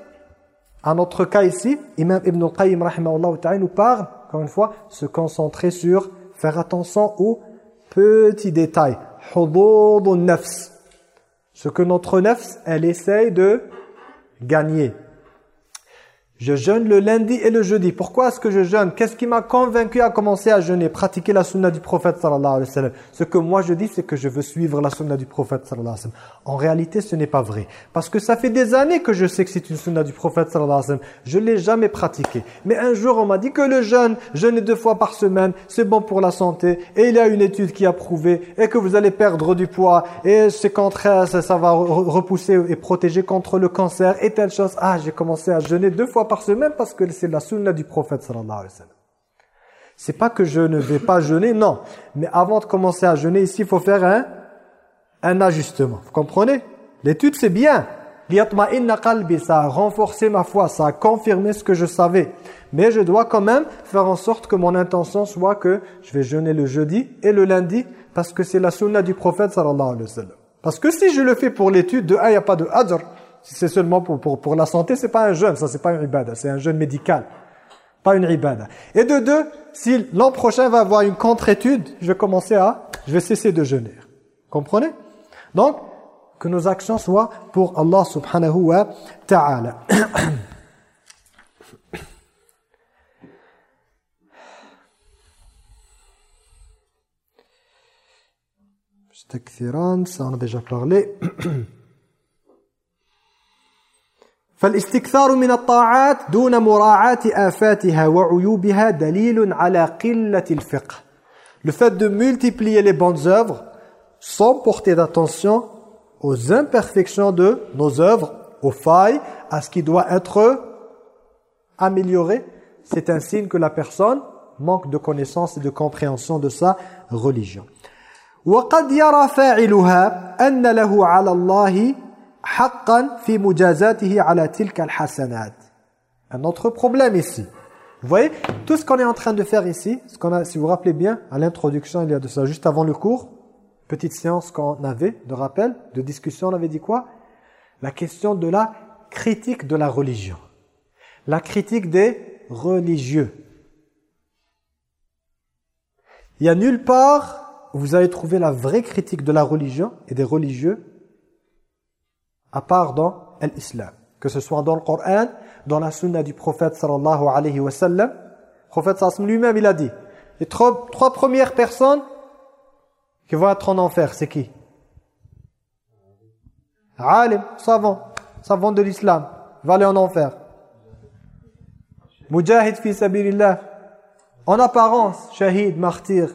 [SPEAKER 1] à notre cas ici, Imam Ibn Qayyim nous parle, encore une fois, se concentrer sur, faire attention aux petits détails. nafs. Ce que notre nefs, elle essaye de gagner. Je jeûne le lundi et le jeudi. Pourquoi est-ce que je jeûne? Qu'est-ce qui m'a convaincu à commencer à jeûner? Pratiquer la sunna du prophète sallallahu alayhi wa sallam. Ce que moi je dis, c'est que je veux suivre la sunna du prophète sallallahu alayhi wa sallam. En réalité, ce n'est pas vrai. Parce que ça fait des années que je sais que c'est une sunna du prophète sallallahu alayhi wa sallam. Je ne l'ai jamais pratiqué. Mais un jour, on m'a dit que le jeûne, jeûner deux fois par semaine, c'est bon pour la santé. Et il y a une étude qui a prouvé et que vous allez perdre du poids. Et c'est contraire, ça, ça va repousser et protéger contre le cancer et telle chose. Ah, j'ai commencé à jeûner deux fois par semaine parce que c'est la sunna du prophète sallallahu alayhi wa sallam. C'est pas que je ne vais pas jeûner, non. Mais avant de commencer à jeûner, ici, il faut faire un, un ajustement. Vous comprenez? L'étude, c'est bien. Ça a renforcé ma foi, ça a confirmé ce que je savais. Mais je dois quand même faire en sorte que mon intention soit que je vais jeûner le jeudi et le lundi parce que c'est la sunna du prophète sallallahu alayhi wa sallam. Parce que si je le fais pour l'étude, de un, il n'y a pas de hadr. Si c'est seulement pour, pour, pour la santé, c'est pas un jeûne, ça c'est pas une ibada, c'est un jeûne médical. Pas une ibada. Et de deux, si l'an prochain va avoir une contre-étude, je vais commencer à, je vais cesser de jeûner. Comprenez? Donc, que nos actions soient pour Allah subhanahu wa ta'ala. ça on a déjà parlé. فالاستكثار من الطاعات دون مراعاة آفاتها وعيوبها دليل على قلة الفقه. Le fait de multiplier les bonnes œuvres sans porter d'attention aux imperfections de nos œuvres, aux failles, à ce qui doit être amélioré, c'est un signe que la personne manque de connaissance et de compréhension de sa religion. وقد يرى فاعلها أن له على الله haqqan. Un autre problème ici. Vous voyez, tout ce qu'on est en train de faire ici, ce qu'on a, si vous vous rappelez bien, à l'introduction, il y a de ça juste avant le cours, petite séance qu'on avait de rappel, de discussion, on avait dit quoi? La question de la critique de la religion. La critique des religieux. Il n'y a nulle part où vous allez trouver la vraie critique de la religion et des religieux à part dans l'islam. Que ce soit dans le Coran, dans la sunna du prophète sallallahu alayhi wa sallam. Le prophète sallallahu lui-même, il a dit, les trois, premières personnes qui vont être en enfer, c'est qui? Alim, savant, savant de l'islam, va aller en enfer. Mujahid fi sabilillah. En apparence, shahid, martyr.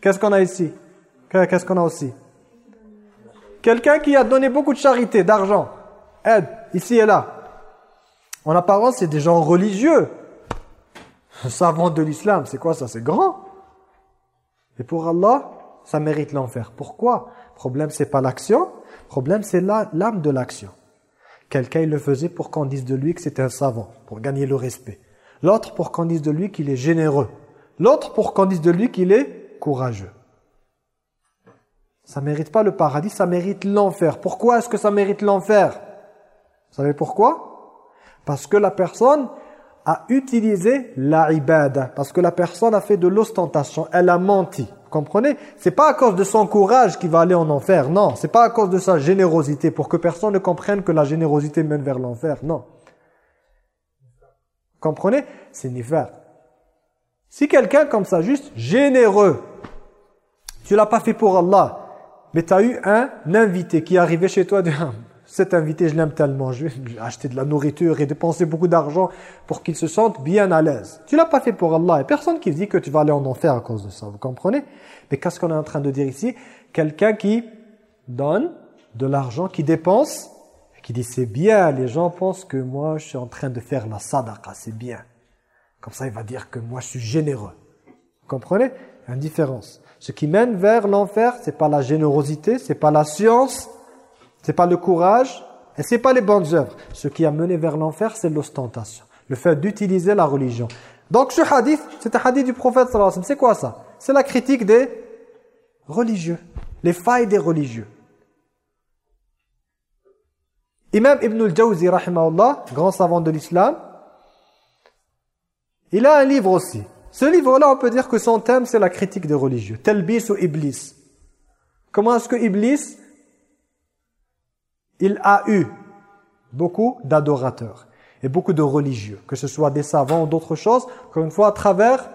[SPEAKER 1] Qu'est-ce qu'on a ici? Qu'est-ce qu'on a aussi? Quelqu'un qui a donné beaucoup de charité, d'argent, aide, ici et là. En apparence, c'est des gens religieux. Savants de l'islam, c'est quoi ça? C'est grand. Et pour Allah, ça mérite l'enfer. Pourquoi? Problème, c'est pas l'action. Problème, c'est l'âme de l'action. Quelqu'un, il le faisait pour qu'on dise de lui que c'est un savant, pour gagner le respect. L'autre, pour qu'on dise de lui qu'il est généreux. L'autre, pour qu'on dise de lui qu'il est courageux. Ça mérite pas le paradis, ça mérite l'enfer. Pourquoi est-ce que ça mérite l'enfer? Vous savez pourquoi? Parce que la personne a utilisé la ibada. Parce que la personne a fait de l'ostentation. Elle a menti. Vous comprenez? C'est pas à cause de son courage qu'il va aller en enfer. Non, c'est pas à cause de sa générosité. Pour que personne ne comprenne que la générosité mène vers l'enfer. Non. Comprenez? C'est nifar. Si quelqu'un comme ça, juste généreux, tu l'as pas fait pour Allah, mais tu as eu un invité qui est arrivé chez toi, de, cet invité je l'aime tellement, je vais acheter de la nourriture et dépenser beaucoup d'argent pour qu'il se sente bien à l'aise. Tu l'as pas fait pour Allah, et personne qui dit que tu vas aller en enfer à cause de ça, vous comprenez? Mais qu'est-ce qu'on est en train de dire ici? Quelqu'un qui donne de l'argent, qui dépense, qui dit c'est bien, les gens pensent que moi je suis en train de faire la sadaqa, c'est bien. Comme ça il va dire que moi je suis généreux. Vous comprenez? Une différence. Ce qui mène vers l'enfer, c'est pas la générosité, c'est pas la science, c'est pas le courage, et c'est pas les bonnes œuvres. Ce qui a mené vers l'enfer, c'est l'ostentation, le fait d'utiliser la religion. Donc ce hadith, c'est un hadith du prophète sallallahu alayhi wa sallam. C'est quoi ça? C'est la critique des religieux, les failles des religieux. Imam Ibn al-Jawzi, grand savant de l'islam, il a un livre aussi. Ce livre-là, on peut dire que son thème, c'est la critique des religieux. Telbis ou Iblis. Comment est-ce que Iblis, il a eu beaucoup d'adorateurs. et beaucoup de religieux, que ce soit des savants ou d'autres choses, encore une fois, à travers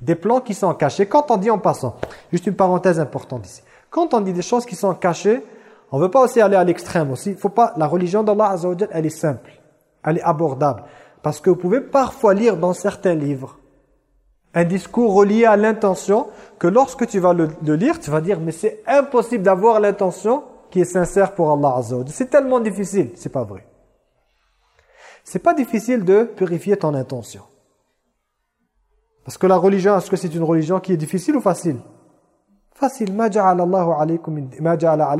[SPEAKER 1] des plans qui sont cachés. Quand on dit en passant, juste une parenthèse importante ici, quand on dit des choses qui sont cachées, on ne veut pas aussi aller à l'extrême aussi. Faut pas, la religion d'Allah elle est simple, elle est abordable. Parce que vous pouvez parfois lire dans certains livres un discours relié à l'intention que lorsque tu vas le, lire, tu vas dire mais c'est impossible d'avoir l'intention qui est sincère pour Allah Azza C'est tellement difficile, c'est pas vrai. C'est pas difficile de purifier ton intention. Parce que la religion, est-ce que c'est une religion qui est difficile ou facile? Facile. Ma ja'ala Allahu alaykum ma ja'ala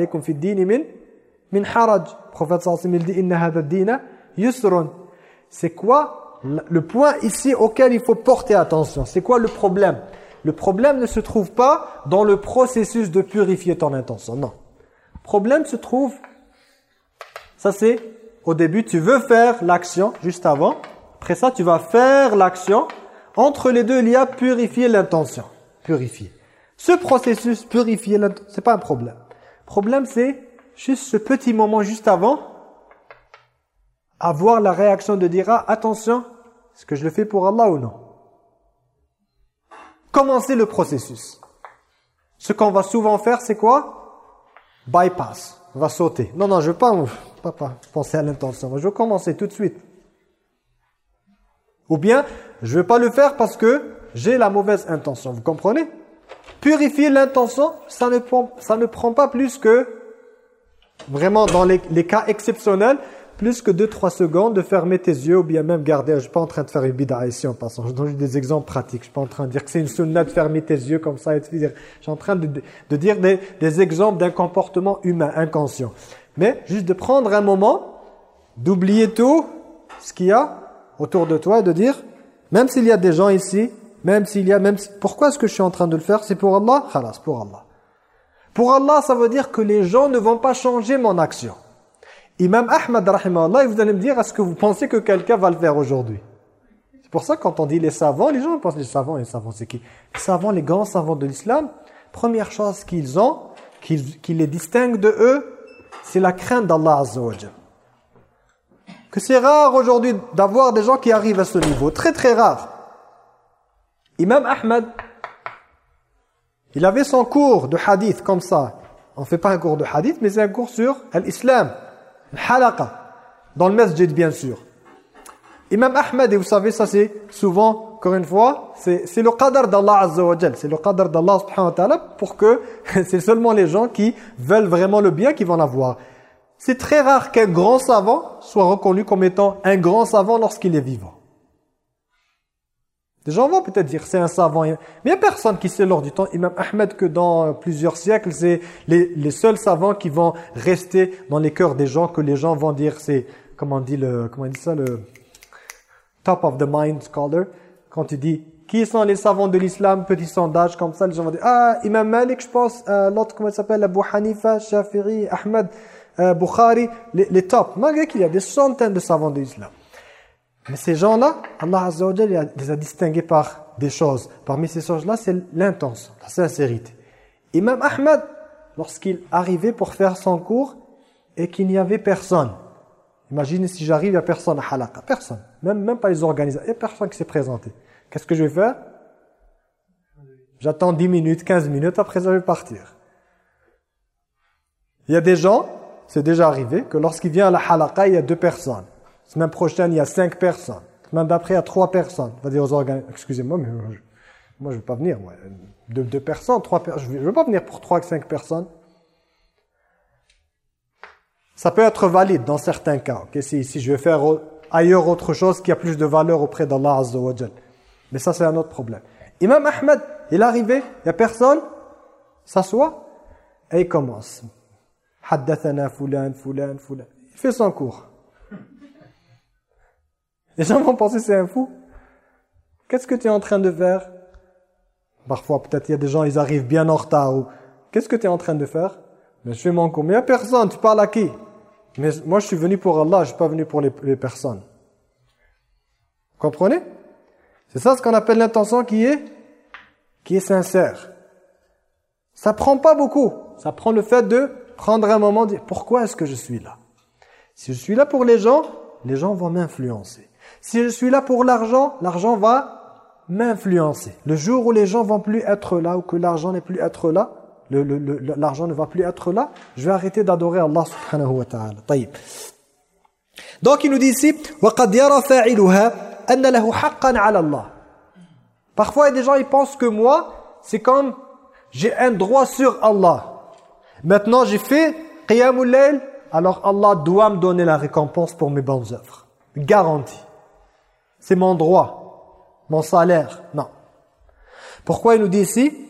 [SPEAKER 1] min haraj. Prophète sallallahu alayhi dit inna hadha ad-din yusrun. C'est quoi le point ici auquel il faut porter attention? C'est quoi le problème? Le problème ne se trouve pas dans le processus de purifier ton intention. Non. Le problème se trouve ça c'est au début tu veux faire l'action juste avant. Après ça tu vas faire l'action entre les deux, il y a purifier l'intention. Purifier. Ce processus, purifier l'intention, c'est pas un problème. Le problème, c'est juste ce petit moment juste avant, avoir la réaction de dire, ah, attention, est-ce que je le fais pour Allah ou non? Commencer le processus. Ce qu'on va souvent faire, c'est quoi? Bypass. On va sauter. Non, non, je ne veux pas, pas penser à l'intention. Je veux commencer tout de suite. Ou bien, je ne vais pas le faire parce que j'ai la mauvaise intention. Vous comprenez? Purifier l'intention, ça, ne prend, ça ne prend pas plus que, vraiment dans les, cas exceptionnels, plus que 2-3 secondes de fermer tes yeux ou bien même garder. Je ne suis pas en train de faire une bid'a ici en passant. Je donne des exemples pratiques. Je ne suis pas en train de dire que c'est une sunna de fermer tes yeux comme ça. Je suis en train de, de dire des, des exemples d'un comportement humain, inconscient. Mais juste de prendre un moment, d'oublier tout ce qu'il y a autour de toi et de dire, même s'il y a des gens ici, même s'il y a, même pourquoi est-ce que je suis en train de le faire? C'est pour Allah? Khalas, pour Allah. Pour Allah, ça veut dire que les gens ne vont pas changer mon action. Imam Ahmad, rahimahullah, vous allez me dire, est-ce que vous pensez que quelqu'un va le faire aujourd'hui? C'est pour ça quand on dit les savants, les gens pensent les savants, les savants c'est qui? Les savants, les grands savants de l'islam, première chose qu'ils ont, qui les distingue de eux, c'est la crainte d'Allah Azza que c'est rare aujourd'hui d'avoir des gens qui arrivent à ce niveau. Très très rare. Imam Ahmad, il avait son cours de hadith comme ça. On ne fait pas un cours de hadith, mais c'est un cours sur l'islam, halaqa, dans le masjid bien sûr. Imam Ahmad, et vous savez, ça c'est souvent, encore une fois, c'est le qadar d'Allah Azza C'est le qadar d'Allah subhanahu wa ta'ala pour que c'est seulement les gens qui veulent vraiment le bien qui vont l'avoir. C'est très rare qu'un grand savant soit reconnu comme étant un grand savant lorsqu'il est vivant. Des gens vont peut-être dire c'est un savant. Mais il n'y a personne qui sait lors du temps, Imam Ahmed, que dans plusieurs siècles, c'est les, seuls savants qui vont rester dans les cœurs des gens, que les gens vont dire, c'est, comment dit le, comment on dit ça, le top of the mind scholar. Quand tu dis, qui sont les savants de l'islam, petit sondage comme ça, les gens vont dire, ah, Imam Malik, je pense, euh, l'autre, comment il s'appelle, Abu Hanifa, Shafiri, Ahmed. Euh, Bukhari, les, les tops, malgré qu'il y a des centaines de savants de l'islam. Mais ces gens-là, Allah Azza les a distingués par des choses. Parmi ces choses-là, c'est l'intention, la sincérité. Imam Ahmad, lorsqu'il arrivait pour faire son cours et qu'il n'y avait personne. Imaginez si j'arrive, il n'y a personne à halaqa. Personne. Même, même pas les organisateurs. Il n'y a personne qui s'est présenté. Qu'est-ce que je vais faire? J'attends 10 minutes, 15 minutes, après je vais partir. Il y a des gens, c'est déjà arrivé que lorsqu'il vient à la halaqa, il y a deux personnes. Semaine prochaine, il y a cinq personnes. Semaine d'après, il y a trois personnes. va dire aux organes, excusez-moi, mais moi, je ne veux pas venir. Deux, personnes, trois personnes. Je ne veux pas venir pour trois, cinq personnes. Ça peut être valide dans certains cas. Si, si je vais faire ailleurs autre chose qui a plus de valeur auprès d'Allah Azza Mais ça, c'est un autre problème. Imam Ahmed, il est arrivé, il n'y a personne, s'assoit? Et il commence. Haddathana fulan, fulan, fulan. Il fait son cours. Les gens vont penser c'est un fou. Qu'est-ce que tu es en train de faire? Parfois, peut-être il y a des gens, ils arrivent bien en retard. Qu'est-ce que tu es en train de faire? Mais je fais mon cours. Mais il n'y a personne, tu parles à qui? Mais moi, je suis venu pour Allah, je suis pas venu pour les, les personnes. Vous comprenez? C'est ça ce qu'on appelle l'intention qui est, qui est sincère. Ça prend pas beaucoup. Ça prend le fait de prendre un moment, dire pourquoi est-ce que je suis là? Si je suis là pour les gens, les gens vont m'influencer. Si je suis là pour l'argent, l'argent va m'influencer. Le jour où les gens vont plus être là ou que l'argent n'est plus être là, l'argent ne va plus être là, je vais arrêter d'adorer Allah subhanahu wa ta'ala. Donc il nous dit ici وَقَدْ يَرَى فَاعِلُهَا أَنَّ لَهُ حَقًّا عَلَى اللَّهِ Parfois, il y a des gens, ils pensent que moi, c'est comme j'ai un droit sur Allah. Maintenant, j'ai fait Qiyamul Layl, alors Allah doit me donner la récompense pour mes bonnes œuvres. Garantie. C'est mon droit, mon salaire. Non. Pourquoi il nous dit ici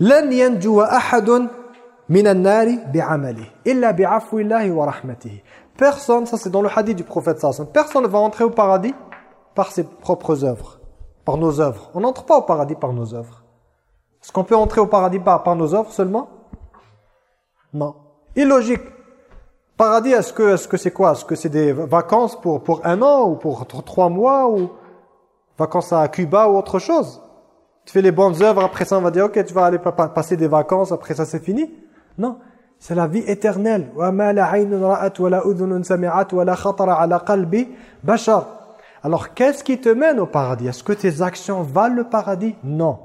[SPEAKER 1] لن ينجو أحد من النار بعمله إلا بعفو الله ورحمته Personne, ça c'est dans le hadith du prophète sallallahu personne ne va entrer au paradis par ses propres œuvres, par nos œuvres. On n'entre pas au paradis par nos œuvres. Est-ce qu'on peut entrer au paradis par, par nos œuvres seulement Non. Illogique. Paradis, est-ce que est-ce que c'est quoi? Est-ce que c'est des vacances pour pour un an ou pour trois mois ou vacances à Cuba ou autre chose? Tu fais les bonnes œuvres, après ça on va dire ok tu vas aller passer des vacances, après ça c'est fini Non. C'est la vie éternelle. Alors, qu'est-ce qui te mène au paradis? Est-ce que tes actions valent le paradis? Non.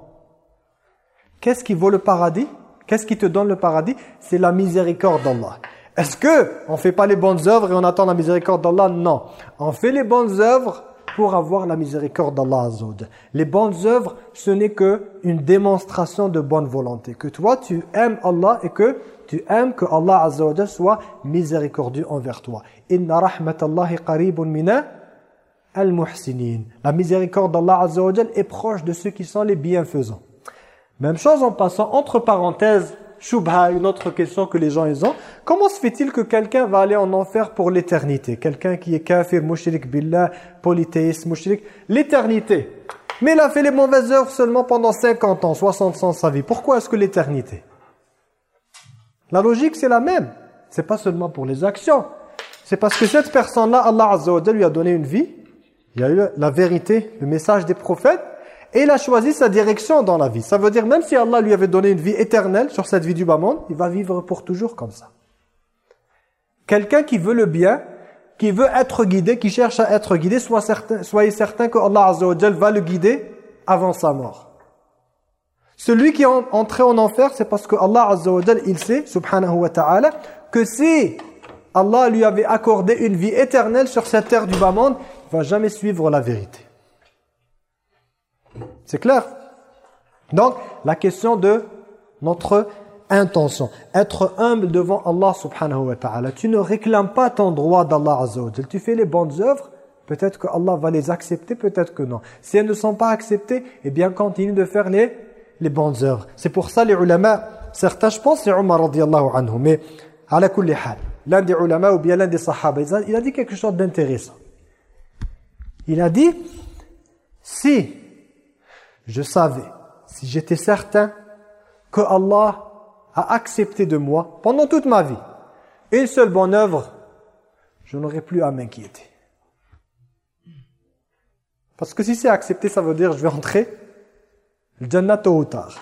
[SPEAKER 1] Qu'est-ce qui vaut le paradis? Qu'est-ce qui te donne le paradis? C'est la miséricorde d'Allah. Est-ce que on fait pas les bonnes œuvres et on attend la miséricorde d'Allah? Non. On fait les bonnes œuvres pour avoir la miséricorde d'Allah Les bonnes œuvres, ce n'est que une démonstration de bonne volonté. Que toi, tu aimes Allah et que tu aimes que Allah Azza wa soit miséricordieux envers toi. Inna rahmatallahi qaribun mina al-muhsinin. La miséricorde d'Allah Azza wa est proche de ceux qui sont les bienfaisants. Même chose en passant entre parenthèses Shubha, une autre question que les gens ils ont. Comment se fait-il que quelqu'un va aller en enfer pour l'éternité? Quelqu'un qui est kafir, mushrik billah, polythéiste, mushrik, l'éternité. Mais il a fait les mauvaises œuvres seulement pendant 50 ans, 60 ans sa vie. Pourquoi est-ce que l'éternité? La logique, c'est la même. C'est pas seulement pour les actions. C'est parce que cette personne-là, Allah Azza lui a donné une vie. Il y a eu la vérité, le message des prophètes. Et il a choisi sa direction dans la vie. Ça veut dire, même si Allah lui avait donné une vie éternelle sur cette vie du bas monde, il va vivre pour toujours comme ça. Quelqu'un qui veut le bien, qui veut être guidé, qui cherche à être guidé, soyez certain que Allah Azza wa va le guider avant sa mort. Celui qui est entré en enfer, c'est parce que Allah Azza il sait, subhanahu wa ta'ala, que si Allah lui avait accordé une vie éternelle sur cette terre du bas monde, il ne va jamais suivre la vérité. C'est clair? Donc, la question de notre intention. Être humble devant Allah subhanahu wa ta'ala. Tu ne réclames pas ton droit d'Allah Azza wa Tu fais les bonnes œuvres, peut-être que Allah va les accepter, peut-être que non. Si elles ne sont pas acceptées, eh bien continue de faire les bonnes œuvres. C'est pour ça les ulama, certains, je pense c'est Omar radiallahu anhu, mais à la kulli l'un des ulama ou bien l'un des sahaba, il a dit quelque chose d'intéressant. Il a dit, si je savais, si j'étais certain que Allah a accepté de moi pendant toute ma vie une seule bonne œuvre, je n'aurais plus à m'inquiéter. Parce que si c'est accepté, ça veut dire je vais entrer le Jannah tôt ou tard.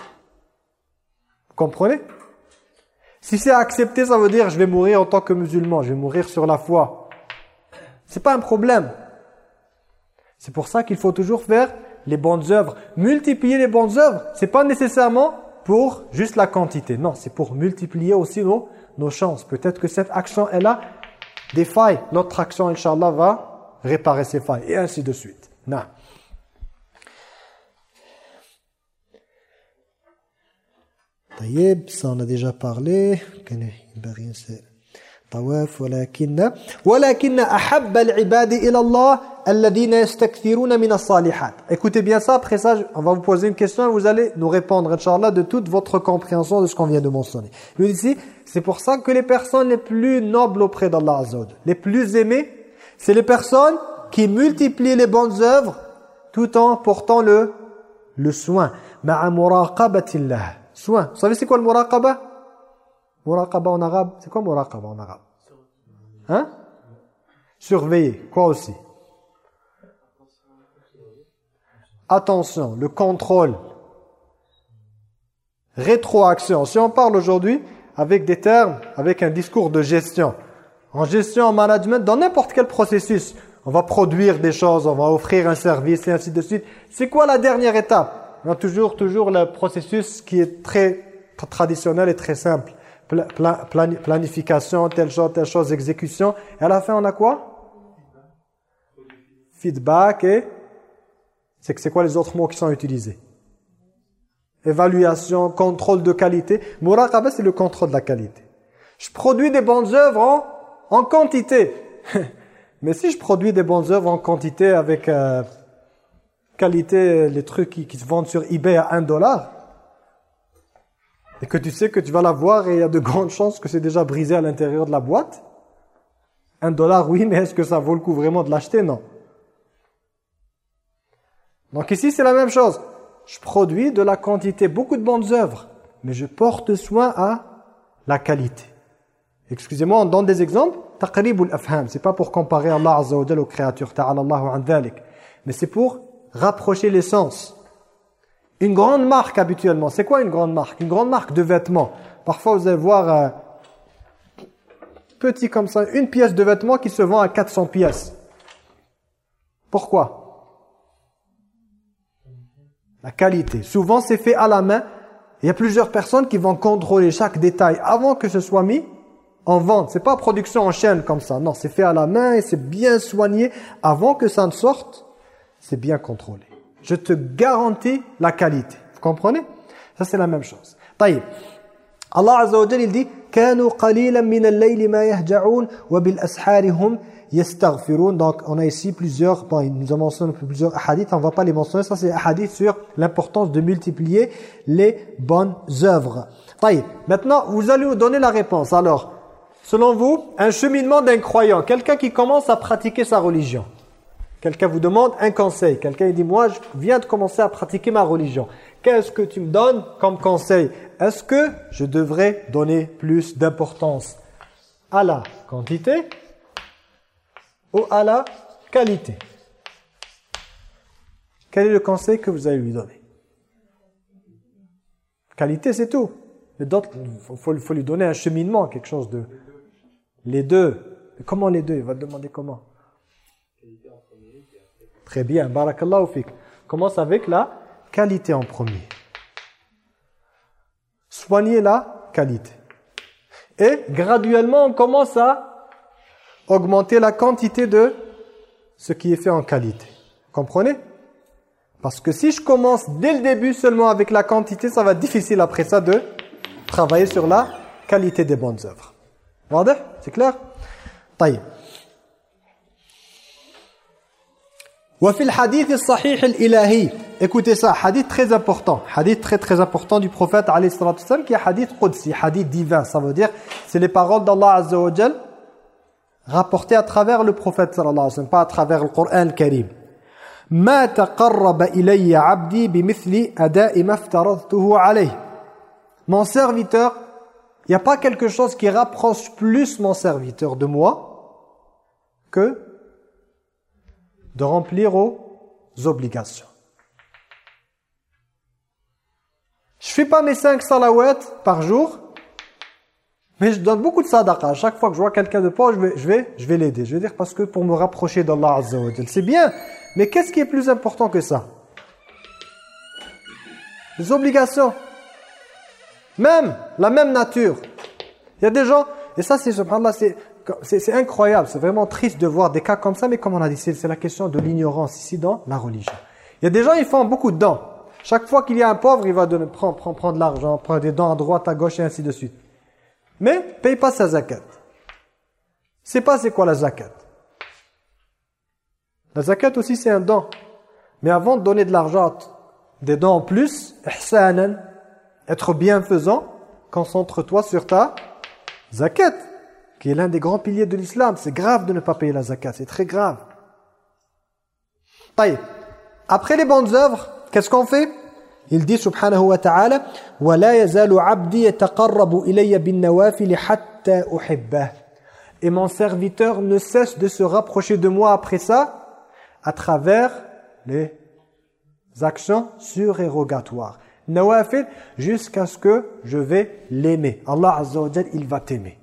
[SPEAKER 1] Vous comprenez? Si c'est accepté, ça veut dire je vais mourir en tant que musulman, je vais mourir sur la foi. C'est pas un problème. C'est pour ça qu'il faut toujours faire les bonnes œuvres. Multiplier les bonnes œuvres, c'est pas nécessairement pour juste la quantité. Non, c'est pour multiplier aussi nos, nos chances. Peut-être que cette action, elle a des failles. Notre action, Inch'Allah, va réparer ces failles. Et ainsi de suite. Non. Taïeb, ça on a déjà parlé. Écoutez bien ça, après ça on va vous poser une question et vous allez nous répondre inchallah de toute votre compréhension de ce qu'on vient de mentionner. Ici, c'est pour ça que les personnes les plus nobles auprès d'Allah les plus aimées, c'est les personnes qui multiplient les bonnes œuvres tout en portant le le soin. Ma'a. Soin. Vous savez c'est quoi le muraqaba? Muraqaba en arabe, c'est quoi muraqaba en arabe? Hein? Surveiller, quoi aussi? Attention, le contrôle. Rétroaction. Si on parle aujourd'hui avec des termes, avec un discours de gestion, En gestion, en management, dans n'importe quel processus, on va produire des choses, on va offrir un service et ainsi de suite. C'est quoi la dernière étape? On a toujours, toujours le processus qui est très traditionnel et très simple. Planification, telle chose, telle chose, exécution. Et à la fin, on a quoi? Feedback et... C'est c'est quoi les autres mots qui sont utilisés? Évaluation, contrôle de qualité. Muraqaba, c'est le contrôle de la qualité. Je produis des bonnes œuvres en, quantité. Mais si je produis des bonnes œuvres en quantité avec euh, qualité, les trucs qui, se vendent sur eBay à 1 dollar, et que tu sais que tu vas la voir et il y a de grandes chances que c'est déjà brisé à l'intérieur de la boîte, 1 dollar, oui, mais est-ce que ça vaut le coup vraiment de l'acheter? Non. Donc ici, c'est la même chose. Je produis de la quantité, beaucoup de bonnes œuvres, mais je porte soin à la qualité. Excusez-moi, on donne des exemples. Taqribul afham, c'est pas pour comparer Allah Azza wa aux créatures, ta'ala Allahu an. Mais c'est pour rapprocher les sens. Une grande marque habituellement, c'est quoi une grande marque? Une grande marque de vêtements. Parfois vous allez voir euh, petit comme ça, une pièce de vêtement qui se vend à 400 pièces. Pourquoi? La qualité. Souvent c'est fait à la main. Il y a plusieurs personnes qui vont contrôler chaque détail avant que ce soit mis en vente. C'est pas production en chaîne comme ça. Non, c'est fait à la main et c'est bien soigné. Avant que ça ne sorte, c'est bien contrôlé Je te garantis la qualité. Vous comprenez Ça, c'est la même chose. طيب. Allah Azza wa il dit كانوا قليلا من الليل ما يهجعون وبالأسحار هم يستغفرون donc on a ici plusieurs bon, il nous a mentionné plusieurs hadiths on va pas les mentionner ça c'est un hadith sur l'importance de multiplier les bonnes œuvres طيب. maintenant vous allez nous donner la réponse alors Selon vous, un cheminement d'un croyant, quelqu'un qui commence à pratiquer sa religion. Quelqu'un vous demande un conseil. Quelqu'un dit, moi, je viens de commencer à pratiquer ma religion. Qu'est-ce que tu me donnes comme conseil? Est-ce que je devrais donner plus d'importance? À la quantité? Ou à la qualité? Quel est le conseil que vous allez lui donner? Qualité, c'est tout. Mais d'autres, il faut lui donner un cheminement, quelque chose de les deux. comment les deux? Il va te demander comment? Très bien. Barakallahu fik. Commence avec la qualité en premier. Soigner la qualité. Et graduellement, on commence à augmenter la quantité de ce qui est fait en qualité. Comprenez Parce que si je commence dès le début seulement avec la quantité, ça va être difficile après ça de travailler sur la qualité des bonnes œuvres. واضح c'est clair طيب وفي الحديث الصحيح الإلهي écoutez ça hadith très important hadith très très important du prophète alayhi salatu wasallam qui est hadith qudsi hadith divin ça veut dire c'est les paroles d'Allah azza wa jal rapportées à travers le prophète sallallahu alayhi wa sallam pas à travers le Coran karim ما تقرب إلي عبدي بمثل أداء ما افترضته عليه mon serviteur Il n'y a pas quelque chose qui rapproche plus mon serviteur de moi que de remplir aux obligations. Je fais pas mes cinq salawats par jour, mais je donne beaucoup de sadaqa. À chaque fois que je vois quelqu'un de pauvre, je vais, je vais, je vais l'aider. Je vais dire parce que pour me rapprocher d'Allah Azza wa C'est bien, mais qu'est-ce qui est plus important que ça? Les obligations. Même, la même nature. Il y a des gens, et ça c'est c'est incroyable, c'est vraiment triste de voir des cas comme ça, mais comme on a dit, c'est la question de l'ignorance ici dans la religion. Il y a des gens, ils font beaucoup de dents. Chaque fois qu'il y a un pauvre, il va donner, prendre, prendre, prendre de l'argent, prendre des dents à droite, à gauche et ainsi de suite. Mais, paye pas sa zakat. C'est pas c'est quoi la zakat. La zakat aussi c'est un don. Mais avant de donner de l'argent, des dons en plus, ihsanan, être bienfaisant, concentre-toi sur ta zakat, qui est l'un des grands piliers de l'islam. C'est grave de ne pas payer la zakat, c'est très grave. Après les bonnes œuvres, qu'est-ce qu'on fait? Il dit subhanahu wa ta'ala Et mon serviteur ne cesse de se rapprocher de moi après ça à travers les actions surérogatoires nawafil jusqu'à ce que je vais l'aimer. Allah Azza wa il va t'aimer.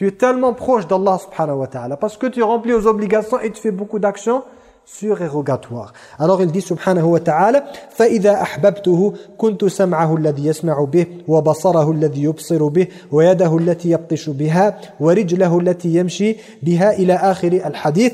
[SPEAKER 1] Tu es tellement proche d'Allah subhanahu wa ta'ala parce que tu remplis aux obligations et tu fais beaucoup d'actions surérogatoires. Alors il dit subhanahu wa ta'ala فَإِذَا أَحْبَبْتُهُ كُنْتُ سَمْعَهُ الَّذِي يَسْمَعُ بِهِ وَبَصَرَهُ الَّذِي يُبْصِرُ بِهِ وَيَدَهُ الَّتِي يَبْطِشُ بِهَا وَرِجْلَهُ الَّتِي يَمْشِي بِهَا إِلَى آخِرِ الْحَدِيثِ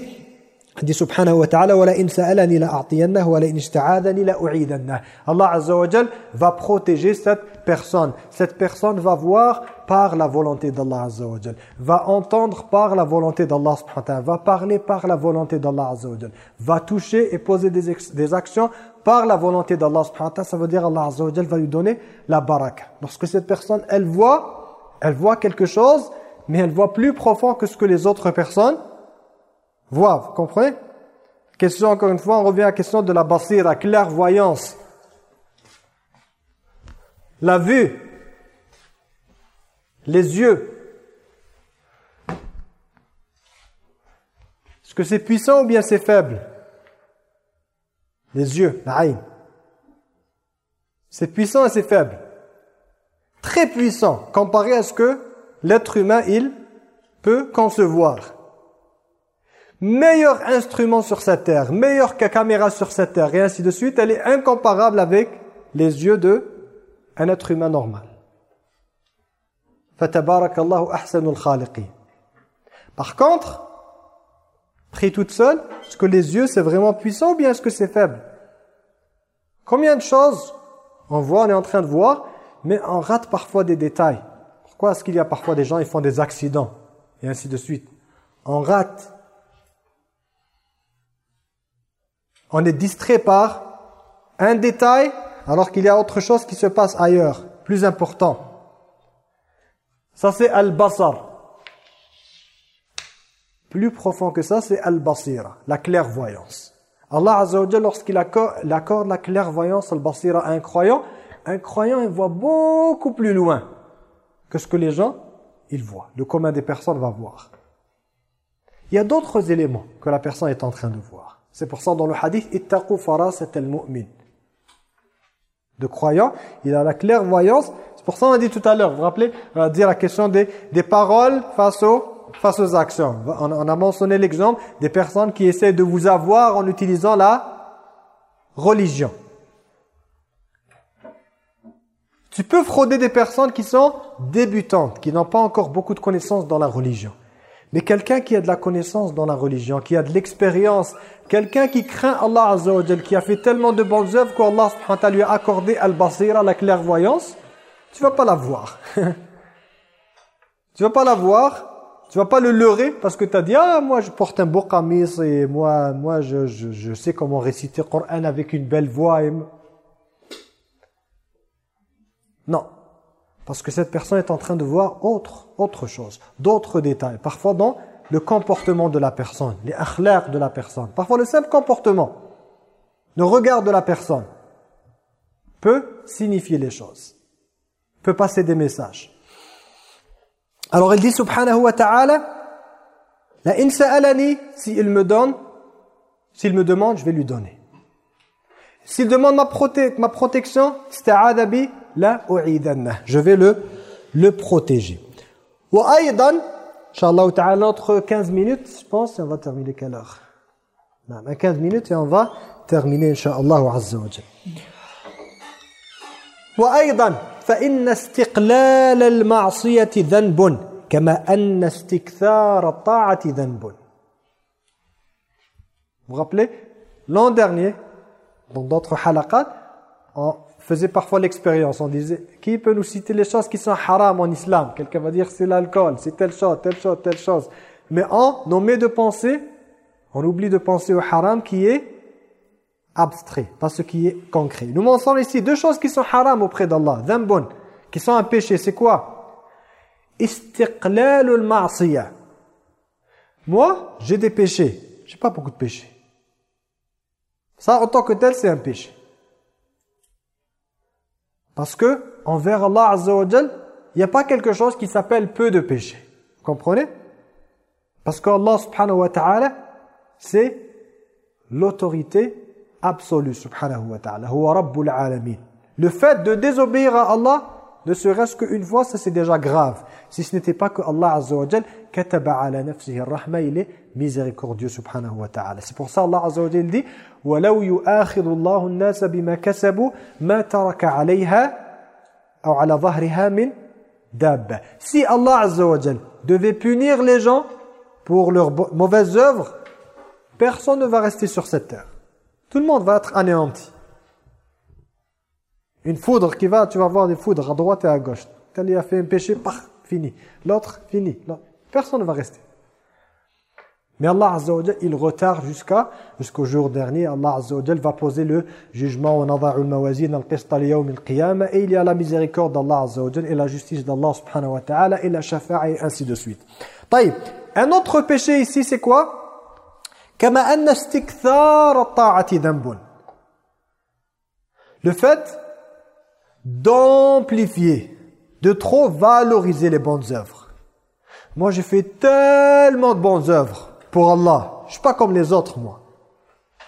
[SPEAKER 1] dit subhanahu wa ta'ala wala in sa'alani la a'tiyannahu wala in ista'adani la u'idannahu Allah azza wa jall va protéger cette personne. Cette personne va voir par la volonté d'Allah azza wa jall va entendre par la volonté d'Allah subhanahu wa ta'ala. Va parler par la volonté d'Allah azza wa jall va toucher et poser des, actions par la volonté d'Allah subhanahu wa ta'ala. Ça veut dire Allah azza wa jall va lui donner la baraka. Lorsque cette personne elle voit elle voit quelque chose mais elle voit plus profond que ce que les autres personnes Voir, vous comprenez? Question, encore une fois, on revient à la question de la basira, clairvoyance. La vue. Les yeux. Est-ce que c'est puissant ou bien c'est faible? Les yeux, C'est puissant et c'est faible. Très puissant, comparé à ce que l'être humain, il peut concevoir meilleur instrument sur cette terre, meilleure caméra sur cette terre, et ainsi de suite, elle est incomparable avec les yeux de un être humain normal. Par contre, pris toute seule, est-ce que les yeux c'est vraiment puissant ou bien est-ce que c'est faible? Combien de choses on voit, on est en train de voir, mais on rate parfois des détails. Pourquoi est-ce qu'il y a parfois des gens, ils font des accidents? Et ainsi de suite. On rate On est distrait par un détail alors qu'il y a autre chose qui se passe ailleurs, plus important. Ça c'est al-basar. Plus profond que ça, c'est al-basira, la clairvoyance. Allah Azza wa lorsqu'il accorde la clairvoyance al-basira à un croyant, un croyant il voit beaucoup plus loin que ce que les gens ils voient. Le commun des personnes va voir. Il y a d'autres éléments que la personne est en train de voir. C'est pour ça dans le hadith ittaqu farasat al-mu'min. De croyant, il a la clairvoyance. C'est pour ça on a dit tout à l'heure, vous vous rappelez, on a dit la question des, des paroles face aux, face aux actions. On, on a mentionné l'exemple des personnes qui essaient de vous avoir en utilisant la religion. Tu peux frauder des personnes qui sont débutantes, qui n'ont pas encore beaucoup de connaissances dans la religion. Mais quelqu'un qui a de la connaissance dans la religion, qui a de l'expérience, quelqu'un qui craint Allah Azza qui a fait tellement de bonnes œuvres qu'Allah subhanahu lui a accordé al-basira, la clairvoyance, tu vas pas la voir. tu vas pas la voir, tu vas pas le leurrer parce que tu as dit « Ah, moi je porte un beau kamis et moi, moi je, je, sais comment réciter le Coran avec une belle voix. Et... » Non. Parce que cette personne est en train de voir autre, autre chose, d'autres détails. Parfois dans le comportement de la personne, les akhlaq de la personne. Parfois le simple comportement, le regard de la personne peut signifier les choses, peut passer des messages. Alors il dit subhanahu wa ta'ala, la in sa'alani, s'il me donne, s'il me demande, je vais lui donner. S'il demande ma, ma protection, la Je vais le, le protéger. Wa aydan, Inch'Allah ta'ala, entre 15 minutes, je pense, et on va terminer quelle heure non, 15 minutes et on va terminer, Inch'Allah Azza wa وأيضا فإن استقلال المعصية ذنب كما أن استكثار الطاعة ذنب Vous vous rappelez L'an dernier, dans d'autres halaqat, on faisait parfois l'expérience. On disait, qui peut nous citer les choses qui sont haram en islam? Quelqu'un va dire c'est l'alcool, c'est telle chose, telle chose, telle chose. Mais on omet de penser, on oublie de penser au haram qui est abstrait, pas ce qui est concret. Nous mentionnons ici deux choses qui sont haram auprès d'Allah, dhambun, qui sont un péché. C'est quoi? Istiqlalul ma'siyah. Moi, j'ai des péchés. J'ai pas beaucoup de péchés. Ça, en tant que tel, c'est un péché. Parce que envers Allah il n'y a pas quelque chose qui s'appelle peu de péché. Vous comprenez? Parce qu'Allah subhanahu wa ta'ala, c'est l'autorité absolue subhanahu wa ta'ala. Le fait de désobéir à Allah ne serait-ce qu'une fois, ça c'est déjà grave. Si ce n'était pas que Allah Azza wa Jal kataba ala nafsihi rahma il est miséricordieux subhanahu wa ta'ala. C'est pour ça Allah Azza wa Jal dit وَلَوْ يُؤَاخِذُ اللَّهُ النَّاسَ بِمَا كَسَبُوا مَا تَرَكَ عَلَيْهَا أو على ظهرها من دابة. Si Allah Azza wa Jal devait punir les gens pour leurs mauvaises œuvres, personne ne va rester sur cette terre. Tout le monde va être anéanti. Une foudre qui va, tu vas voir des foudres à droite et à gauche. Tel a fait un péché, paf, fini. L'autre, fini. Personne ne va rester. Mais Allah Azza wa il retarde jusqu'à jusqu'au jour dernier. Allah Azza wa va poser le jugement et il y a la miséricorde d'Allah Azza wa et la justice d'Allah subhanahu et la shafa'a et ainsi de suite. Un autre péché ici, c'est quoi? Le fait d'amplifier, de trop valoriser les bonnes œuvres. Moi, j'ai fait tellement de bonnes œuvres pour Allah. Je suis pas comme les autres, moi.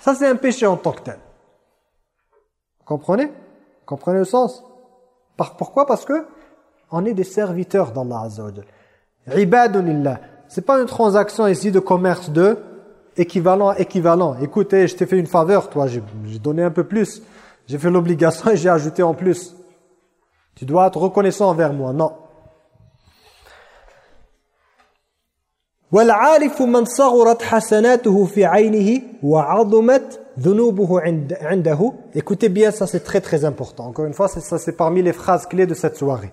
[SPEAKER 1] Ça, c'est un péché en tant que tel. Comprenez? Comprenez le sens? Pourquoi? Parce que on est des serviteurs d'Allah Azza Ibadunillah. C'est pas une transaction ici de commerce de équivalent équivalent. Écoutez, je t'ai fait une faveur, toi, j'ai donné un peu plus. J'ai fait l'obligation et j'ai ajouté en plus. Tu dois être reconnaissant envers moi. Non. والعارف من صغرت حسناته في عينه وعظمت ذنوبه عنده Écoutez bien, ça c'est très très important. Encore une fois, ça c'est parmi les phrases clés de cette soirée.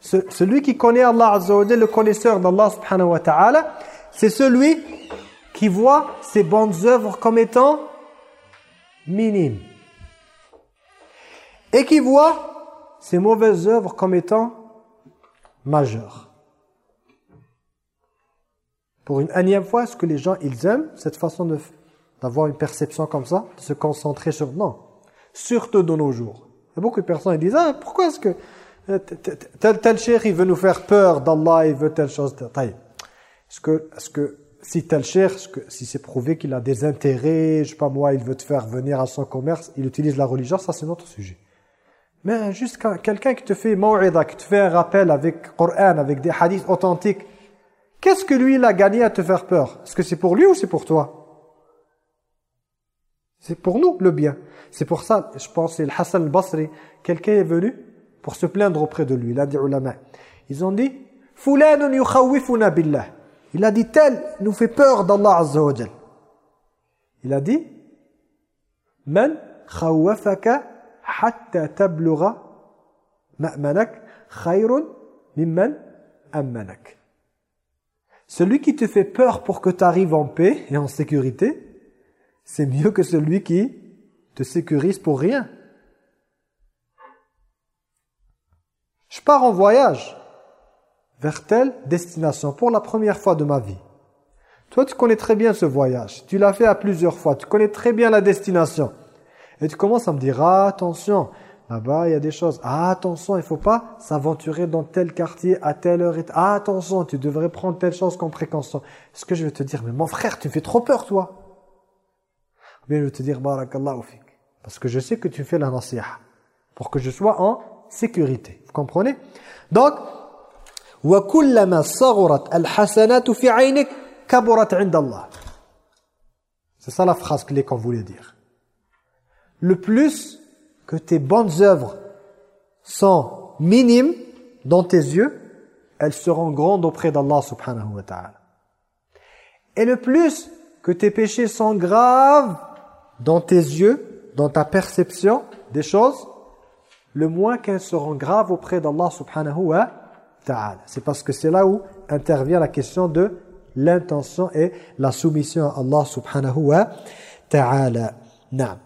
[SPEAKER 1] celui qui connaît Allah Azza wa le connaisseur d'Allah subhanahu wa ta'ala, c'est celui qui voit ses bonnes œuvres comme étant minimes. Et qui voit ces mauvaises œuvres comme étant majeures. Pour une énième fois, est-ce que les gens, ils aiment cette façon d'avoir une perception comme ça, de se concentrer sur... Non, surtout de nos jours. Beaucoup de personnes qui disent « Ah, pourquoi est-ce que euh, tel, tel il veut nous faire peur d'Allah, il veut telle chose Est-ce que, est que si tel cher, si c'est prouvé qu'il a des intérêts, je sais pas moi, il veut te faire venir à son commerce, il utilise la religion, ça c'est notre sujet. Mais juste quelqu'un qui te fait maw'ida, qui te fait un rappel avec Coran, avec des hadiths authentiques, qu'est-ce que lui, il a gagné à te faire peur? Est-ce que c'est pour lui ou c'est pour toi? C'est pour nous, le bien. C'est pour ça, je pense, c'est le Hassan al-Basri, quelqu'un est venu pour se plaindre auprès de lui. Il a dit ulama. Ils ont dit, « Fulanun yukhawifuna billah » Il a dit, tel nous fait peur d'Allah Azza wa Il a dit, « Man khawafaka hatta ma'manak khayrun mimman ammanak. Celui qui te fait peur pour que tu arrives en paix et en sécurité, c'est mieux que celui qui te sécurise pour rien. Je pars en voyage vers telle destination pour la première fois de ma vie. Toi, tu connais très bien ce voyage. Tu l'as fait à plusieurs fois. Tu connais très bien la destination. Et tu commences à me dire, ah, attention, là-bas, il y a des choses. Ah, attention, il faut pas s'aventurer dans tel quartier à telle heure. Et ah, attention, tu devrais prendre telle chose comme précaution. Est-ce que je vais te dire, mais mon frère, tu me fais trop peur, toi Ou bien je vais te dire, barakallahu fik. Parce que je sais que tu fais la nasiha. Pour que je sois en sécurité. Vous comprenez Donc, وَكُلَّمَا صَغُرَتْ الْحَسَنَاتُ فِي عَيْنِكَ كَبُرَتْ عِنْدَ اللَّهِ C'est ça la phrase clé qu'on voulait dire le plus que tes bonnes œuvres sont minimes dans tes yeux, elles seront grandes auprès d'Allah subhanahu wa ta'ala. Et le plus que tes péchés sont graves dans tes yeux, dans ta perception des choses, le moins qu'elles seront graves auprès d'Allah subhanahu wa ta'ala. C'est parce que c'est là où intervient la question de l'intention et la soumission à Allah subhanahu wa ta'ala. Naam.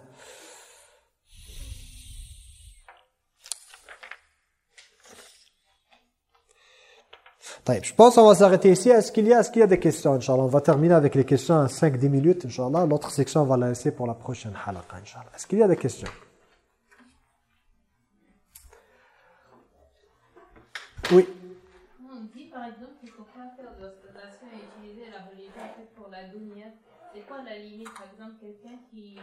[SPEAKER 1] Je pense qu'on va s'arrêter ici. Est-ce qu'il y, a, est qu'il y a des questions, Inch'Allah? On va terminer avec les questions à 5-10 minutes, Inch'Allah. L'autre section, on va la laisser pour la prochaine halaqa, Inch'Allah. Est-ce qu'il y a des questions? Oui.
[SPEAKER 2] On dit par exemple qu'il ne faut pas faire de l'ostentation et utiliser la religion pour la dunya. C'est quoi la limite Par exemple, quelqu'un qui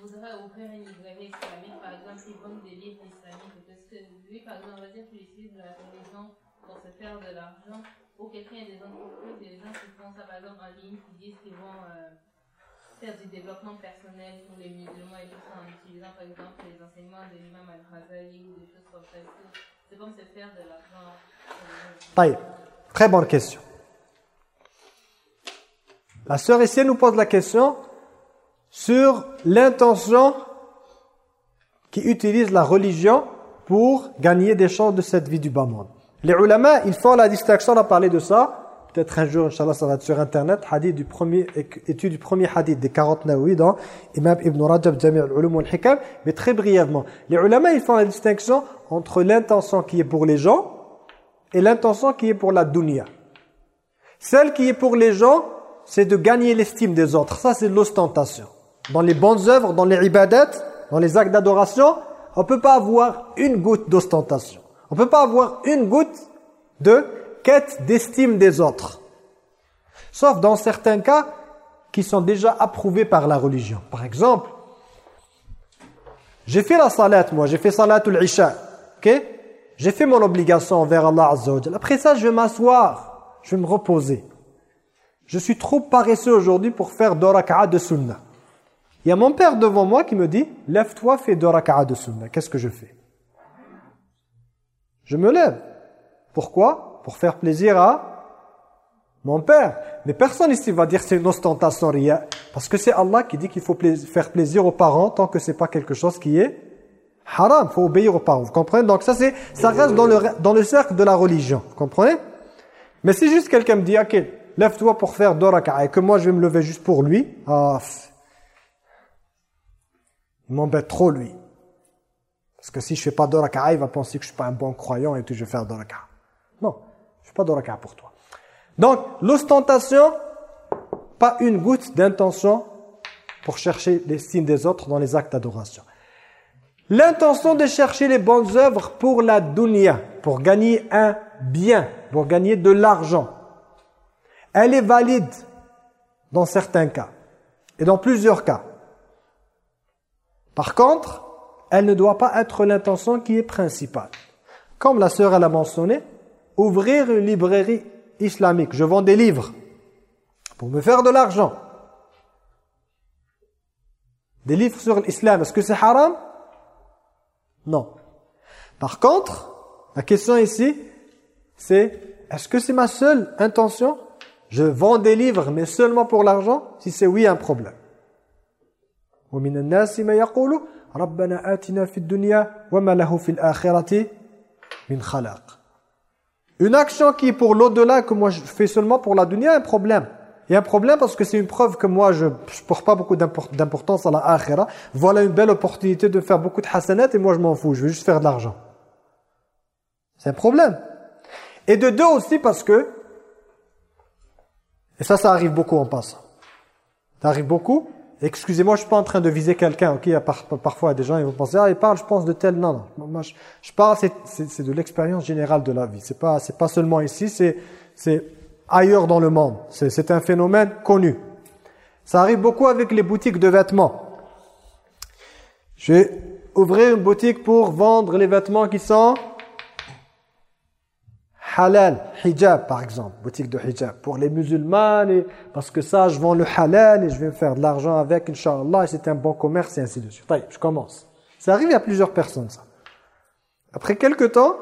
[SPEAKER 2] voudrait ouvrir une librairie islamique, par exemple, ils vendent des livres islamiques, est-ce que lui, par exemple, on va dire qu'il utilise la religion pour se faire de l'argent, ou quelqu'un, il y a des entreprises, des gens qui font ça, par exemple, en ligne, qui disent qu'ils vont euh, faire du développement personnel pour les musulmans et tout ça, en utilisant, par exemple, les enseignements de l'imam al-Khazali ou des choses comme ça. C'est comme se faire de l'argent. euh.
[SPEAKER 1] Très bonne question. La sœur ici nous pose la question sur l'intention qui utilise la religion pour gagner des choses de cette vie du bas monde. Les ulama, ils font la distinction, on a parlé de ça. Peut-être un jour, Inch'Allah, ça va être sur Internet. Hadith du premier, étude du premier hadith des 40 Nawawi dans Imam Ibn Rajab, Jami' al-Ulum wal-Hikam. Mais très brièvement. Les ulama, ils font la distinction entre l'intention qui est pour les gens et l'intention qui est pour la dunya. Celle qui est pour les gens, c'est de gagner l'estime des autres. Ça, c'est l'ostentation. Dans les bonnes œuvres, dans les ibadat, dans les actes d'adoration, on peut pas avoir une goutte d'ostentation. On peut pas avoir une goutte de quête d'estime des autres. Sauf dans certains cas qui sont déjà approuvés par la religion. Par exemple, j'ai fait la salat, moi, j'ai fait salatul isha, ok? J'ai fait mon obligation envers Allah Azza. Après ça, je vais m'asseoir, je vais me reposer. Je suis trop paresseux aujourd'hui pour faire deux raka'a de sunnah. Il y a mon père devant moi qui me dit « Lève-toi, fais deux raka'a de sunnah. » Qu'est-ce que je fais? Je me lève. Pourquoi? Pour faire plaisir à mon père. Mais personne ici va dire c'est une ostentation ria. Parce que c'est Allah qui dit qu'il faut faire plaisir aux parents tant que c'est pas quelque chose qui est haram. Il faut obéir aux parents. Vous comprenez? Donc ça, c'est, ça reste dans le, cercle de la religion. Vous comprenez? Mais si juste quelqu'un me dit, ok, lève-toi pour faire deux et que moi je vais me lever juste pour lui, ah, il m'embête trop lui. Parce que si je fais pas deux raka'a, il va penser que je suis pas un bon croyant et que je vais faire deux raka'a. Non, je fais pas deux raka'a pour toi. Donc, l'ostentation, pas une goutte d'intention pour chercher l'estime des autres dans les actes d'adoration. L'intention de chercher les bonnes œuvres pour la dunya, pour gagner un bien, pour gagner de l'argent. Elle est valide dans certains cas et dans plusieurs cas. Par contre, elle ne doit pas être l'intention qui est principale. Comme la sœur elle a mentionné, ouvrir une librairie islamique. Je vends des livres pour me faire de l'argent. Des livres sur l'islam, est-ce que c'est haram? Non. Par contre, la question ici, c'est est-ce que c'est ma seule intention? Je vends des livres, mais seulement pour l'argent? Si c'est oui, un problème. Rabbana dunya wa ma min. Une action qui est pour l'au-delà, que moi je fais seulement pour la dunya, un problème. Il y a un problème parce que c'est une preuve que moi, je ne porte pas beaucoup d'importance à la akhira. Voilà une belle opportunité de faire beaucoup de hasanat et moi je m'en fous, je veux juste faire de l'argent. C'est un problème. Et de deux aussi parce que, et ça, ça arrive beaucoup en passant. Ça arrive beaucoup Excusez-moi, je suis pas en train de viser quelqu'un. Ok, par- parfois des gens ils vont penser ah il parle, je pense de tel. Non, non. Moi, je, parle, c'est- de l'expérience générale de la vie. C'est pas pas seulement ici, c'est ailleurs dans le monde. C'est un phénomène connu. Ça arrive beaucoup avec les boutiques de vêtements. Je vais ouvrir une boutique pour vendre les vêtements qui sont halal, hijab par exemple, boutique de hijab pour les musulmans et parce que ça je vends le halal et je vais me faire de l'argent avec inchallah et c'est un bon commerce et ainsi de suite. Taïb, je commence. Ça arrive à plusieurs personnes ça. Après quelques temps,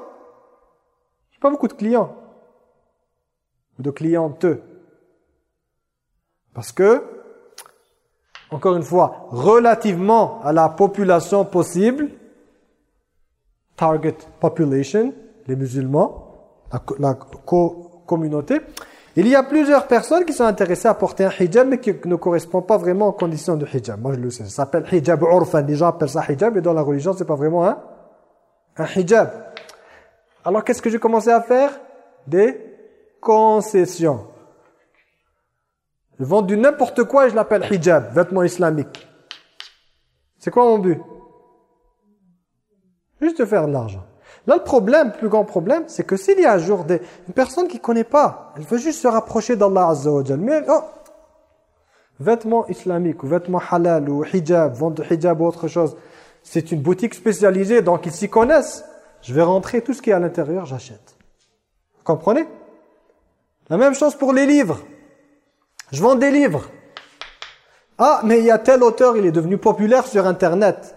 [SPEAKER 1] j'ai pas beaucoup de clients ou de clienteux. Parce que encore une fois, relativement à la population possible, target population, les musulmans, la, la co- communauté, il y a plusieurs personnes qui sont intéressées à porter un hijab mais qui ne correspondent pas vraiment aux conditions du hijab. Moi je le sais, ça s'appelle hijab urfan, les gens appellent ça hijab et dans la religion c'est pas vraiment un, un hijab. Alors qu'est-ce que j'ai commencé à faire? Des concessions. Je vends du n'importe quoi et je l'appelle hijab, vêtement islamique. C'est quoi mon but? Juste faire de l'argent. Là, le problème, le plus grand problème, c'est que s'il y a un jour des, une personne qui ne connaît pas, elle veut juste se rapprocher d'Allah Azza wa mais oh, vêtements islamiques ou vêtements halal ou hijab, vente de hijab ou autre chose, c'est une boutique spécialisée, donc ils s'y connaissent. Je vais rentrer, tout ce qui est à l'intérieur, j'achète. Vous comprenez? La même chose pour les livres. Je vends des livres. Ah, mais il y a tel auteur, il est devenu populaire sur Internet.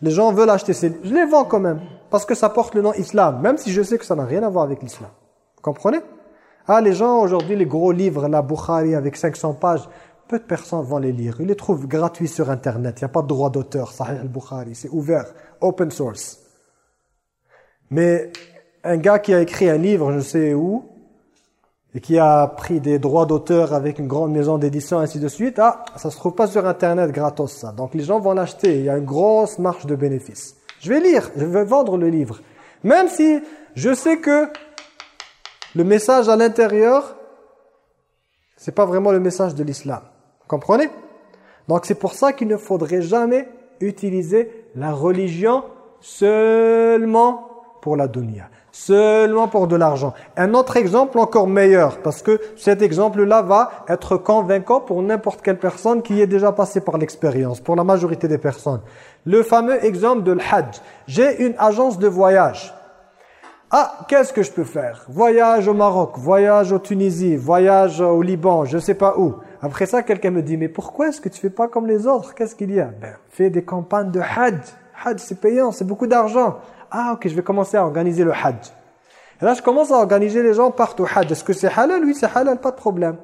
[SPEAKER 1] Les gens veulent acheter ces livres. Je les vends quand même, parce que ça porte le nom islam, même si je sais que ça n'a rien à voir avec l'islam. Vous comprenez? Ah, les gens, aujourd'hui, les gros livres, la Bukhari avec 500 pages, peu de personnes vont les lire. Ils les trouvent gratuits sur Internet. Il n'y a pas de droit d'auteur, Sahih al-Bukhari. C'est ouvert, open source. Mais un gars qui a écrit un livre, je ne sais où, et qui a pris des droits d'auteur avec une grande maison d'édition, ainsi de suite, ah, ça se trouve pas sur Internet gratos, ça. Donc les gens vont l'acheter, il y a une grosse marge de bénéfice. Je vais lire, je vais vendre le livre. Même si je sais que le message à l'intérieur, c'est pas vraiment le message de l'islam. Comprenez? Donc c'est pour ça qu'il ne faudrait jamais utiliser la religion seulement pour la dunya seulement pour de l'argent. Un autre exemple encore meilleur, parce que cet exemple-là va être convaincant pour n'importe quelle personne qui est déjà passée par l'expérience, pour la majorité des personnes. Le fameux exemple de l'Hajj. J'ai une agence de voyage. Ah, qu'est-ce que je peux faire? Voyage au Maroc, voyage au Tunisie, voyage au Liban, je ne sais pas où. Après ça, quelqu'un me dit, mais pourquoi est-ce que tu fais pas comme les autres? Qu'est-ce qu'il y a? Ben, Fais des campagnes de Hajj. Hajj, c'est payant, c'est beaucoup d'argent. Ah, ok, je vais commencer à organiser le Hajj. Et là, je commence à organiser les gens partout. Hajj, est-ce que c'est halal? Oui, c'est halal, pas de problème.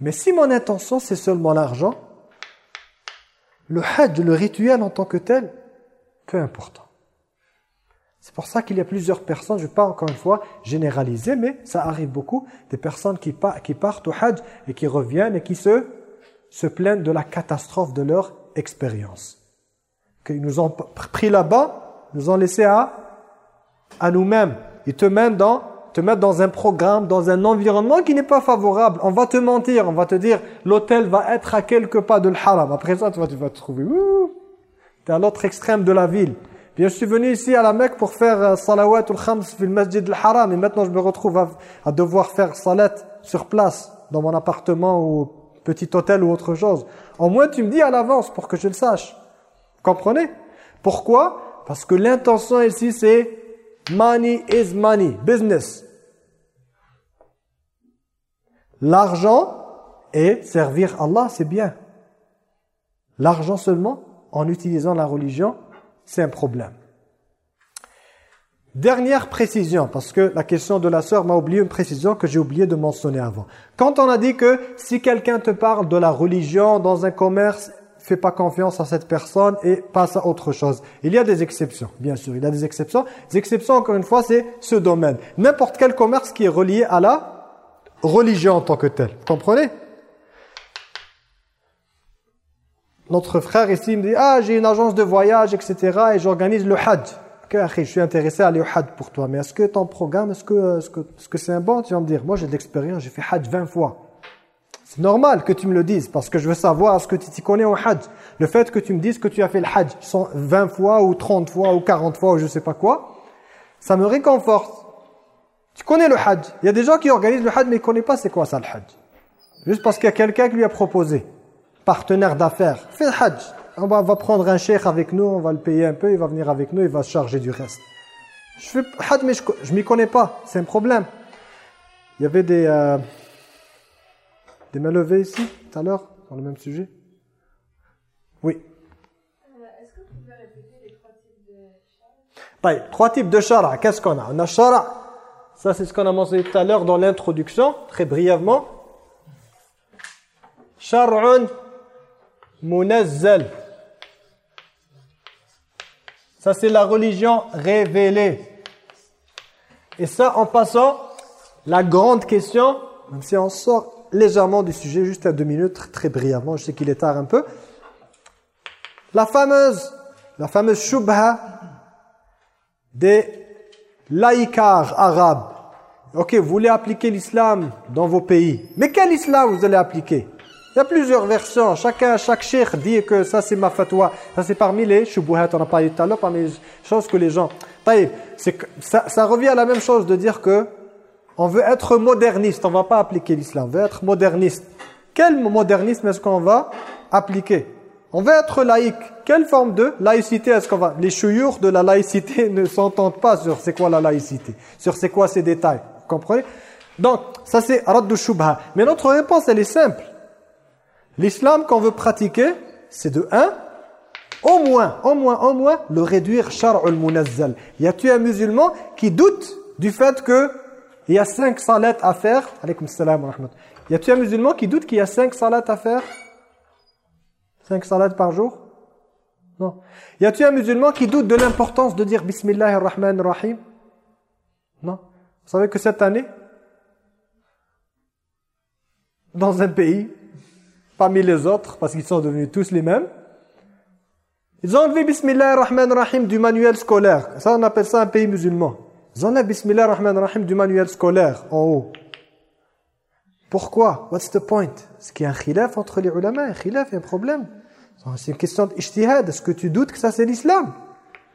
[SPEAKER 1] Mais si mon intention, c'est seulement l'argent, le Hajj, le rituel en tant que tel, peu important. C'est pour ça qu'il y a plusieurs personnes, je ne vais pas encore une fois généraliser, mais ça arrive beaucoup, des personnes qui, partent au Hajj et qui reviennent et qui se plaignent de la catastrophe de leur expérience qu'ils nous ont pris là-bas, nous ont laissé à, à nous-mêmes. Ils te mettent, dans, te mettent dans un programme, dans un environnement qui n'est pas favorable. On va te mentir, on va te dire l'hôtel va être à quelques pas de l'haram. Après ça, tu vas, te trouver, tu es à l'autre extrême de la ville. Bien, je suis venu ici à la Mecque pour faire euh, salawat ou khams le masjid al-haram et maintenant je me retrouve à, à devoir faire salat sur place, dans mon appartement ou petit hôtel ou autre chose. Au moins, tu me dis à l'avance pour que je le sache. Comprenez? Pourquoi? Parce que l'intention ici, c'est money is money, business. L'argent et servir Allah, c'est bien. L'argent seulement, en utilisant la religion, c'est un problème. Dernière précision, parce que la question de la sœur m'a oublié une précision que j'ai oublié de mentionner avant. Quand on a dit que si quelqu'un te parle de la religion dans un commerce fais pas confiance à cette personne et passe à autre chose. Il y a des exceptions, bien sûr, il y a des exceptions. Les exceptions, encore une fois, c'est ce domaine. N'importe quel commerce qui est relié à la religion en tant que tel. Vous comprenez? Notre frère ici me dit « Ah, j'ai une agence de voyage, etc. et j'organise le hajj. Je suis intéressé à aller au hajj pour toi. Mais est-ce que ton programme, est-ce que c'est -ce que c'est un bon? Tu vas me dire « Moi, j'ai de l'expérience, j'ai fait hajj 20 fois. » C'est normal que tu me le dises parce que je veux savoir est-ce que tu t'y connais au hajj. Le fait que tu me dises que tu as fait le hajj 20 fois ou 30 fois ou 40 fois ou je sais pas quoi, ça me réconforte. Tu connais le hajj. Il y a des gens qui organisent le hajj mais ils ne connaissent pas c'est quoi ça le hajj. Juste parce qu'il y a quelqu'un qui lui a proposé. Partenaire d'affaires. Fais le hajj. On va, prendre un cheikh avec nous, on va le payer un peu, il va venir avec nous, il va se charger du reste. Je fais hajj mais je ne m'y connais pas. C'est un problème. Il y avait des... Euh, des mains levées ici, tout à l'heure, dans le même sujet? Oui. Euh, est-ce que vous pouvez répéter les trois types de shara Trois types de shara, qu'est-ce qu'on a? On a shara, ça c'est ce qu'on a mentionné tout à l'heure dans l'introduction, très brièvement. Shar'un munazzal. Ça c'est la religion révélée. Et ça en passant, la grande question, même si on sort légèrement du sujet, juste à deux minutes, très brièvement, je sais qu'il est tard un peu. La fameuse, la fameuse shubha des laïcars arabes. Ok, vous voulez appliquer l'islam dans vos pays. Mais quel islam vous allez appliquer? Il y a plusieurs versions. Chacun, chaque cheikh dit que ça c'est ma fatwa. Ça c'est parmi les shubuhat, on a parlé tout à l'heure, parmi les choses que les gens... Ça, ça revient à la même chose de dire que On veut être moderniste, on va pas appliquer l'islam, on veut être moderniste. Quel modernisme est-ce qu'on va appliquer? On veut être laïque. Quelle forme de laïcité est-ce qu'on va... Les chouyours de la laïcité ne s'entendent pas sur c'est quoi la laïcité, sur c'est quoi ces détails. Vous comprenez? Donc, ça c'est raddu shubha. Mais notre réponse, elle est simple. L'islam qu'on veut pratiquer, c'est de un, au moins, au moins, au moins, le réduire shar'ul munazzal. Y a-t-il un musulman qui doute du fait que il y a cinq salats à faire Alaykoum salam wa Y a-t-il un musulman qui doute qu'il y a cinq salats à faire? Cinq salats par jour? Non. Y a-t-il un musulman qui doute de l'importance de dire Bismillah ar-Rahman rahim Non. Vous savez que cette année, dans un pays, parmi les autres, parce qu'ils sont devenus tous les mêmes, ils ont enlevé Bismillah ar-Rahman rahim du manuel scolaire. Ça, on appelle ça un pays musulman. Ils ont enlevé Bismillah ar-Rahman rahim du manuel scolaire, en haut. Pourquoi? What's the point? Est-ce qu'il y a un khilaf entre les ulama? Un khilaf, il y a un problème? C'est une question d'ijtihad. Est-ce que tu doutes que ça c'est l'islam?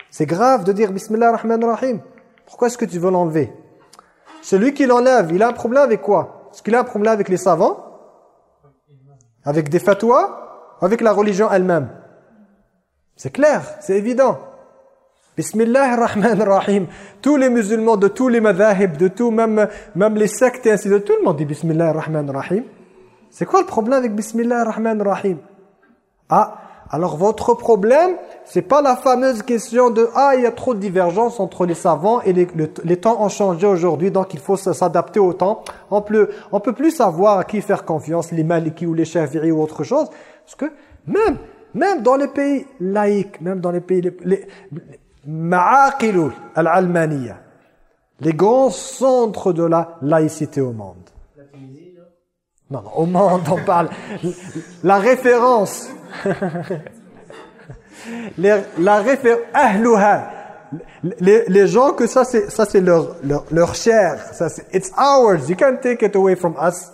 [SPEAKER 1] C'est grave de dire Bismillah ar-Rahman rahim. Pourquoi est-ce que tu veux l'enlever? Celui qui l'enlève, il a un problème avec quoi? Est-ce qu'il a un problème avec les savants? Avec des fatwas? Avec la religion elle-même? C'est clair, c'est évident. Bismillah ar-Rahman rahim Tous les musulmans de tous les madhahib, de tout, même, même les sectes et ainsi de tout le monde dit Bismillah ar-Rahman rahim C'est quoi le problème avec Bismillah ar-Rahman rahim Ah, alors votre problème, c'est pas la fameuse question de « Ah, il y a trop de divergence entre les savants et les, les temps ont changé aujourd'hui, donc il faut s'adapter au temps. On peut, peut plus savoir à qui faire confiance, les Maliki ou les Shafi'i ou autre chose. Parce que même, même dans les pays laïcs, même dans les pays... Les, Ma'aqilul al-Almaniya. Les grands centres de la laïcité au monde. Non, non, au monde, on parle. La référence. la référence. Les, les, gens que ça c'est ça c'est leur, leur leur chair ça c'est it's ours you can't take it away from us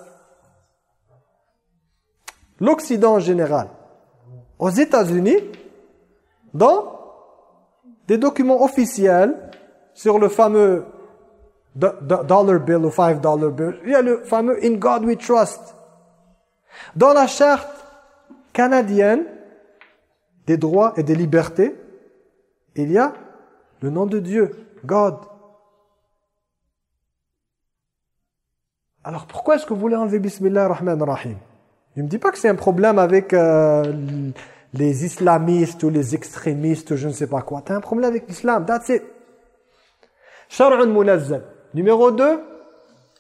[SPEAKER 1] l'occident en général aux États-Unis dans des documents officiels sur le fameux dollar bill ou five dollar bill. Il y a le fameux In God We Trust. Dans la charte canadienne des droits et des libertés, il y a le nom de Dieu, God. Alors pourquoi est-ce que vous voulez enlever Bismillah ar-Rahman ar-Rahim? Ne me dis pas que c'est un problème avec euh, les islamistes ou les extrémistes, je ne sais pas quoi. Tu as un problème avec l'islam, that's it. Shar'un munazzal. Numéro 2,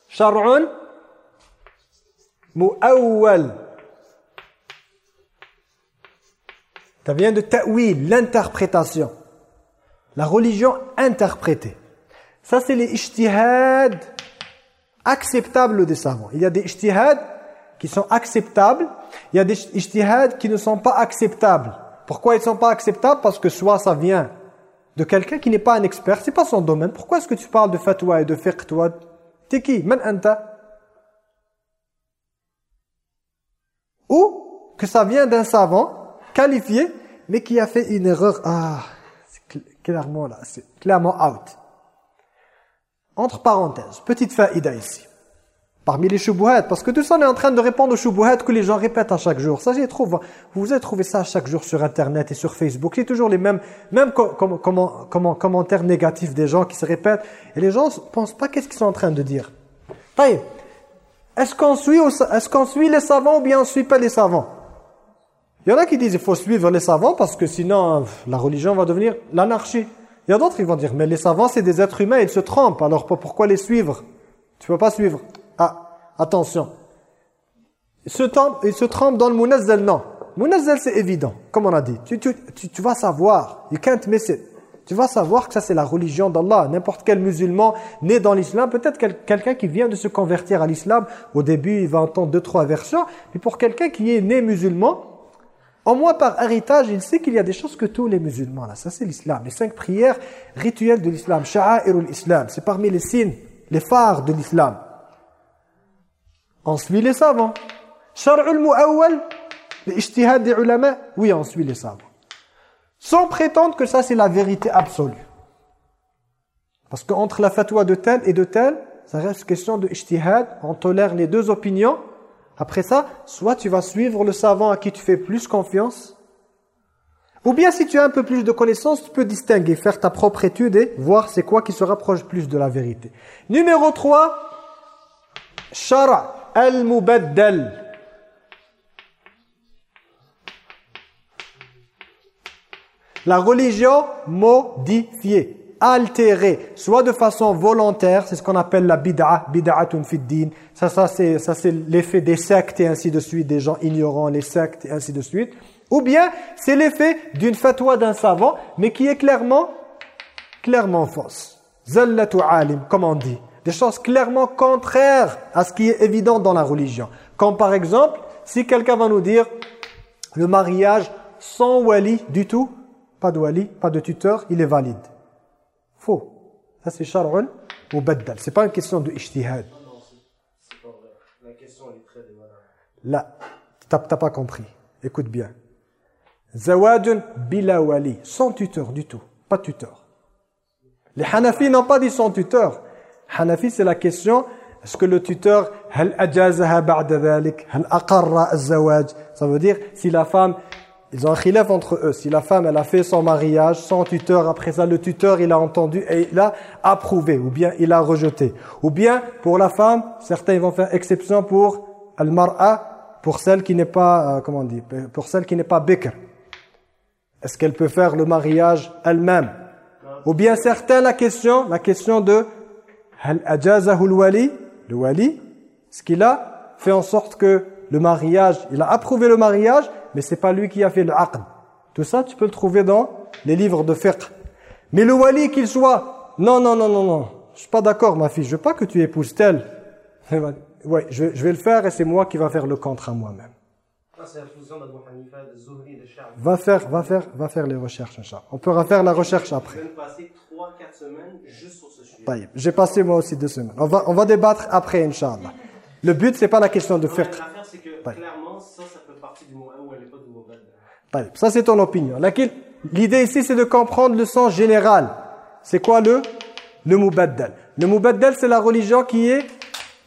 [SPEAKER 1] Shar'un mu'awwal. Ça vient de ta'wil, l'interprétation. La religion interprétée. Ça, c'est les ijtihad acceptables des savants. Il y a des ijtihad qui sont acceptables, il y a des ijtihad qui ne sont pas acceptables. Pourquoi ils ne sont pas acceptables? Parce que soit ça vient de quelqu'un qui n'est pas un expert, c'est pas son domaine. Pourquoi est-ce que tu parles de fatwa et de fiqh toi? T'es qui? Ou que ça vient d'un savant qualifié mais qui a fait une erreur. Ah, c'est clairement là, c'est clairement out. Entre parenthèses, petite faïda ici. Parmi les shubuhat, parce que tout ça on est en train de répondre aux shubuhat que les gens répètent à chaque jour. Ça. Vous avez trouvé ça chaque jour sur Internet et sur Facebook. C'est toujours les mêmes, mêmes commentaires négatifs des gens qui se répètent. Et les gens ne pensent pas qu'est-ce qu'ils sont en train de dire. Est-ce qu'on suit, est qu'on suit les savants ou bien on ne suit pas les savants? Il y en a qui disent il faut suivre les savants parce que sinon la religion va devenir l'anarchie. Il y a d'autres qui vont dire mais les savants c'est des êtres humains, ils se trompent. Alors pourquoi les suivre? Tu ne peux pas suivre. Attention. Il se, trompe, il se trompe dans le munazzal, non. Munazzal, c'est évident, comme on a dit. Tu, vas savoir, you can't miss it. Tu vas savoir que ça, c'est la religion d'Allah. N'importe quel musulman né dans l'islam, peut-être quelqu'un qui vient de se convertir à l'islam, au début, il va entendre deux, trois versions. Mais pour quelqu'un qui est né musulman, au moins par héritage, il sait qu'il y a des choses que tous les musulmans, là, ça c'est l'islam. Les cinq prières rituelles de l'islam, sha'a'irul islam, c'est parmi les signes, les phares de l'islam. On suit les savants. Shar'ul mu'awwal, des oui, on suit les savants. Sans prétendre que ça, c'est la vérité absolue. Parce qu'entre la fatwa de tel et de tel, ça reste question de ijtihad, on tolère les deux opinions. Après ça, soit tu vas suivre le savant à qui tu fais plus confiance, ou bien si tu as un peu plus de connaissances, tu peux distinguer, faire ta propre étude et voir c'est quoi qui se rapproche plus de la vérité. Numéro 3, Shara al-mubaddal. La religion modifiée, altérée, soit de façon volontaire, c'est ce qu'on appelle la bid'a, bid'atun fid din. Ça, c'est l'effet des sectes et ainsi de suite, des gens ignorants, les sectes et ainsi de suite. Ou bien, c'est l'effet d'une fatwa d'un savant, mais qui est clairement, clairement fausse. Zallatu alim, comme on dit. Des choses clairement contraires à ce qui est évident dans la religion. Comme par exemple, si quelqu'un va nous dire le mariage sans wali du tout, pas de wali, pas de tuteur, il est valide. Faux. Ça c'est shar'un ou baddal. C'est pas une question de ijtihad. La question est très Là, t'as pas compris. Écoute bien. Zawajun bila wali, sans tuteur du tout, pas tuteur. Les Hanafi n'ont pas dit sans tuteur. Hanafi c'est la question est-ce que le tuteur ça veut dire si la femme ils ont un khilaf entre eux. Si la femme, elle a fait son mariage sans tuteur, après ça, le tuteur, il a entendu et il a approuvé, ou bien il a rejeté. Ou bien, pour la femme, certains vont faire exception pour al-mar'a, pour celle qui n'est pas, euh, comment on dit, pour celle qui n'est pas bikr. Est-ce qu'elle peut faire le mariage elle-même? Ou bien certains, la question, la question de hal ajazahu wali le wali, ce qu'il a fait en sorte que le mariage, il a approuvé le mariage, mais c'est pas lui qui a fait le aqd. Tout ça, tu peux le trouver dans les livres de fiqh. Mais le wali qu'il soit, non, non, non, non, non, je suis pas d'accord ma fille, je veux pas que tu épouses telle. Ouais, je, je vais le faire et c'est moi qui va faire le contre à moi-même. Va faire, va faire, va faire les recherches, On pourra faire la recherche après. J'ai passé moi aussi deux semaines. On va, on va débattre après, Inch'Allah. Le but, c'est pas la question de faire. Ça, c'est ton opinion. L'idée ici, c'est de comprendre le sens général. C'est quoi le Le mubaddal? Le mubaddal, c'est la religion qui est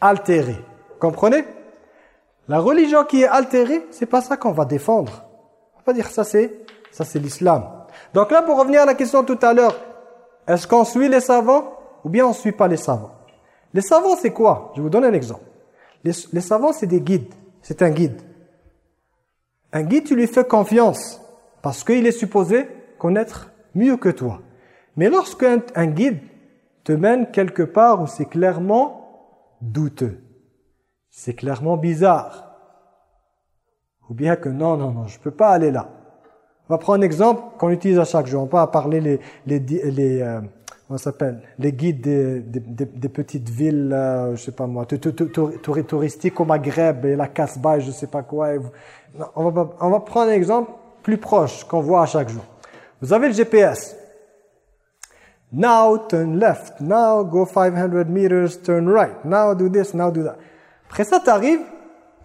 [SPEAKER 1] altérée. Comprenez? La religion qui est altérée, c'est pas ça qu'on va défendre. On va dire ça, c'est ça c'est l'islam. Donc là, pour revenir à la question tout à l'heure, est-ce qu'on suit les savants? Ou bien on ne suit pas les savants Les savants, c'est quoi? Je vous donne un exemple. Les, savants, c'est des guides. C'est un guide. Un guide, tu lui fais confiance parce qu'il est supposé connaître mieux que toi. Mais lorsqu'un un guide te mène quelque part où c'est clairement douteux, c'est clairement bizarre, ou bien que non, non, non, je ne peux pas aller là. On va prendre un exemple qu'on utilise à chaque jour. On va parler les, les, les euh, on s'appelle? Les guides des, des, des, petites villes, euh, je sais pas moi, touristiques au Maghreb et la Casbah, je sais pas quoi. on, va, on va prendre un exemple plus proche qu'on voit à chaque jour. Vous avez le GPS. Now turn left, now go 500 meters, turn right, now do this, now do that. Après ça, tu arrives,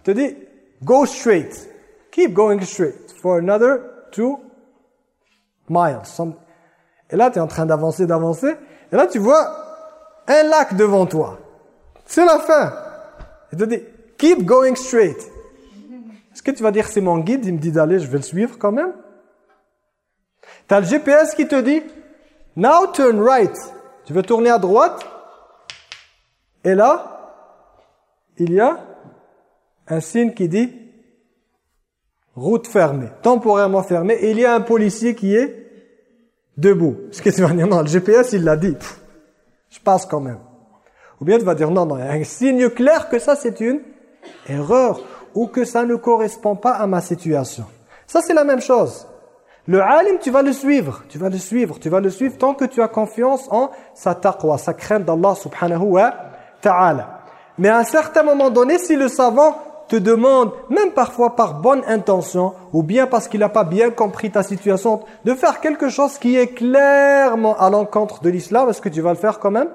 [SPEAKER 1] te dis, go straight, keep going straight for another two miles. Et là, tu es en train d'avancer, d'avancer. Et là, tu vois un lac devant toi. C'est la fin. Il te dit, keep going straight. Est-ce que tu vas dire, c'est mon guide, il me dit d'aller, je vais le suivre quand même Tu as le GPS qui te dit, now turn right. Tu veux tourner à droite? Et là, il y a un signe qui dit route fermée, temporairement fermée. Et il y a un policier qui est debout. Ce que tu vas dire, non, le GPS, il l'a dit. je passe quand même. Ou bien tu vas dire, non, non, il y a un signe clair que ça, c'est une erreur ou que ça ne correspond pas à ma situation. Ça, c'est la même chose. Le alim, tu vas le suivre, tu vas le suivre, tu vas le suivre tant que tu as confiance en sa taqwa, sa crainte d'Allah subhanahu wa ta'ala. Mais à un certain moment donné, si le savant te demande, même parfois par bonne intention, ou bien parce qu'il n'a pas bien compris ta situation, de faire quelque chose qui est clairement à l'encontre de l'islam, est-ce que tu vas le faire quand même?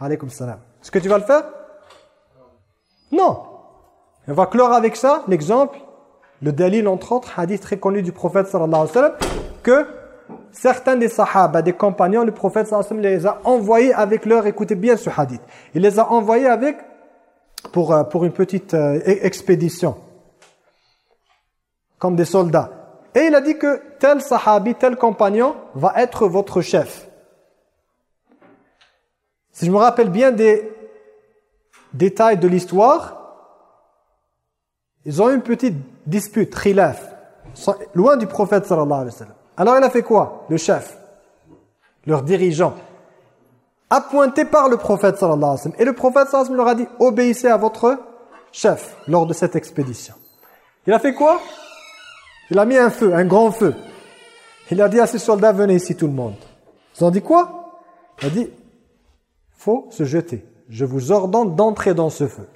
[SPEAKER 1] Alaykoum salam. Est-ce que tu vas le faire? Non. On va clore avec ça l'exemple, le dalil entre autres, hadith très connu du prophète sallallahu alayhi wa sallam, que certains des sahaba, des compagnons, le prophète sallallahu les a envoyés avec leur, écoutez bien ce hadith, il les a envoyés avec, pour, euh, pour une petite euh, e-, expédition, comme des soldats. Et il a dit que tel sahabi, tel compagnon va être votre chef. Si je me rappelle bien des détails de l'histoire, ils ont eu une petite dispute, khilaf, loin du prophète sallallahu alayhi wa sallam. Alors il a fait quoi Le chef, leur dirigeant, appointé par le prophète sallallahu alayhi wa. Et le prophète sallallahu alayhi leur a dit, obéissez à votre chef lors de cette expédition. Il a fait quoi? Il a mis un feu, un grand feu. Il a dit à ses soldats, venez ici tout le monde. Ils ont dit quoi? Il a dit, faut se jeter. Je vous ordonne d'entrer dans ce feu.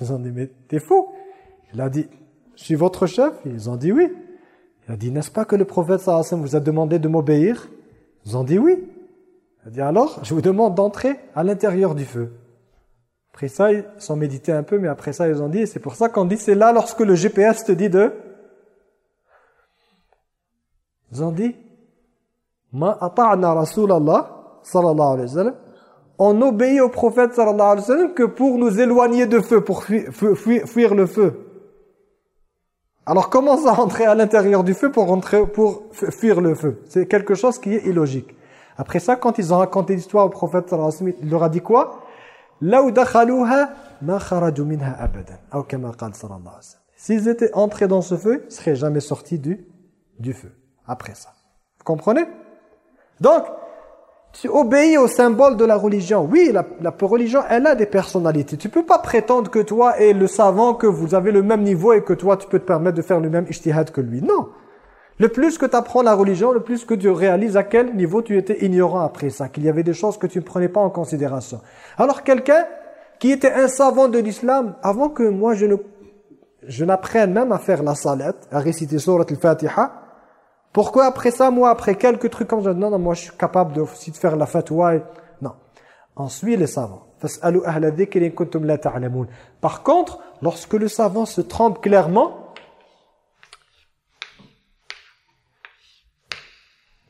[SPEAKER 1] Ils ont dit, mais t'es fou? Il a dit, je suis votre chef Ils ont dit oui. Il a dit, n'est-ce pas que le prophète sallam vous a demandé de m'obéir? Ils ont dit oui. Dit, alors, je vous demande d'entrer à l'intérieur du feu. Après ça, ils sont médités un peu, mais après ça, ils ont dit, c'est pour ça qu'on dit, c'est là lorsque le GPS te dit de... Ils ont dit, Ma sallallahu alayhi wa sallam, on obéit au prophète sallallahu alayhi wa sallam que pour nous éloigner de feu, pour fuir le feu. Alors comment à rentrer à l'intérieur du feu pour, pour fuir le feu? C'est quelque chose qui est illogique. Après ça, quand ils ont raconté l'histoire au prophète il leur a dit quoi? S'ils étaient entrés dans ce feu, ils ne seraient jamais sortis du, du feu. Après ça. Vous comprenez? Donc, tu obéis au symbole de la religion. Oui, la, religion, elle a des personnalités. Tu peux pas prétendre que toi et le savant, que vous avez le même niveau et que toi, tu peux te permettre de faire le même ijtihad que lui. Non. Le plus que tu apprends la religion, le plus que tu réalises à quel niveau tu étais ignorant après ça, qu'il y avait des choses que tu ne prenais pas en considération. Alors quelqu'un qui était un savant de l'islam, avant que moi je ne je n'apprenne même à faire la salat, à réciter surat al-Fatiha, pourquoi après ça, moi, après quelques trucs comme ça, non, non, moi je suis capable de, aussi de faire la fatwa. Non. Ensuite, les savants. Par contre, lorsque le savant se trompe clairement,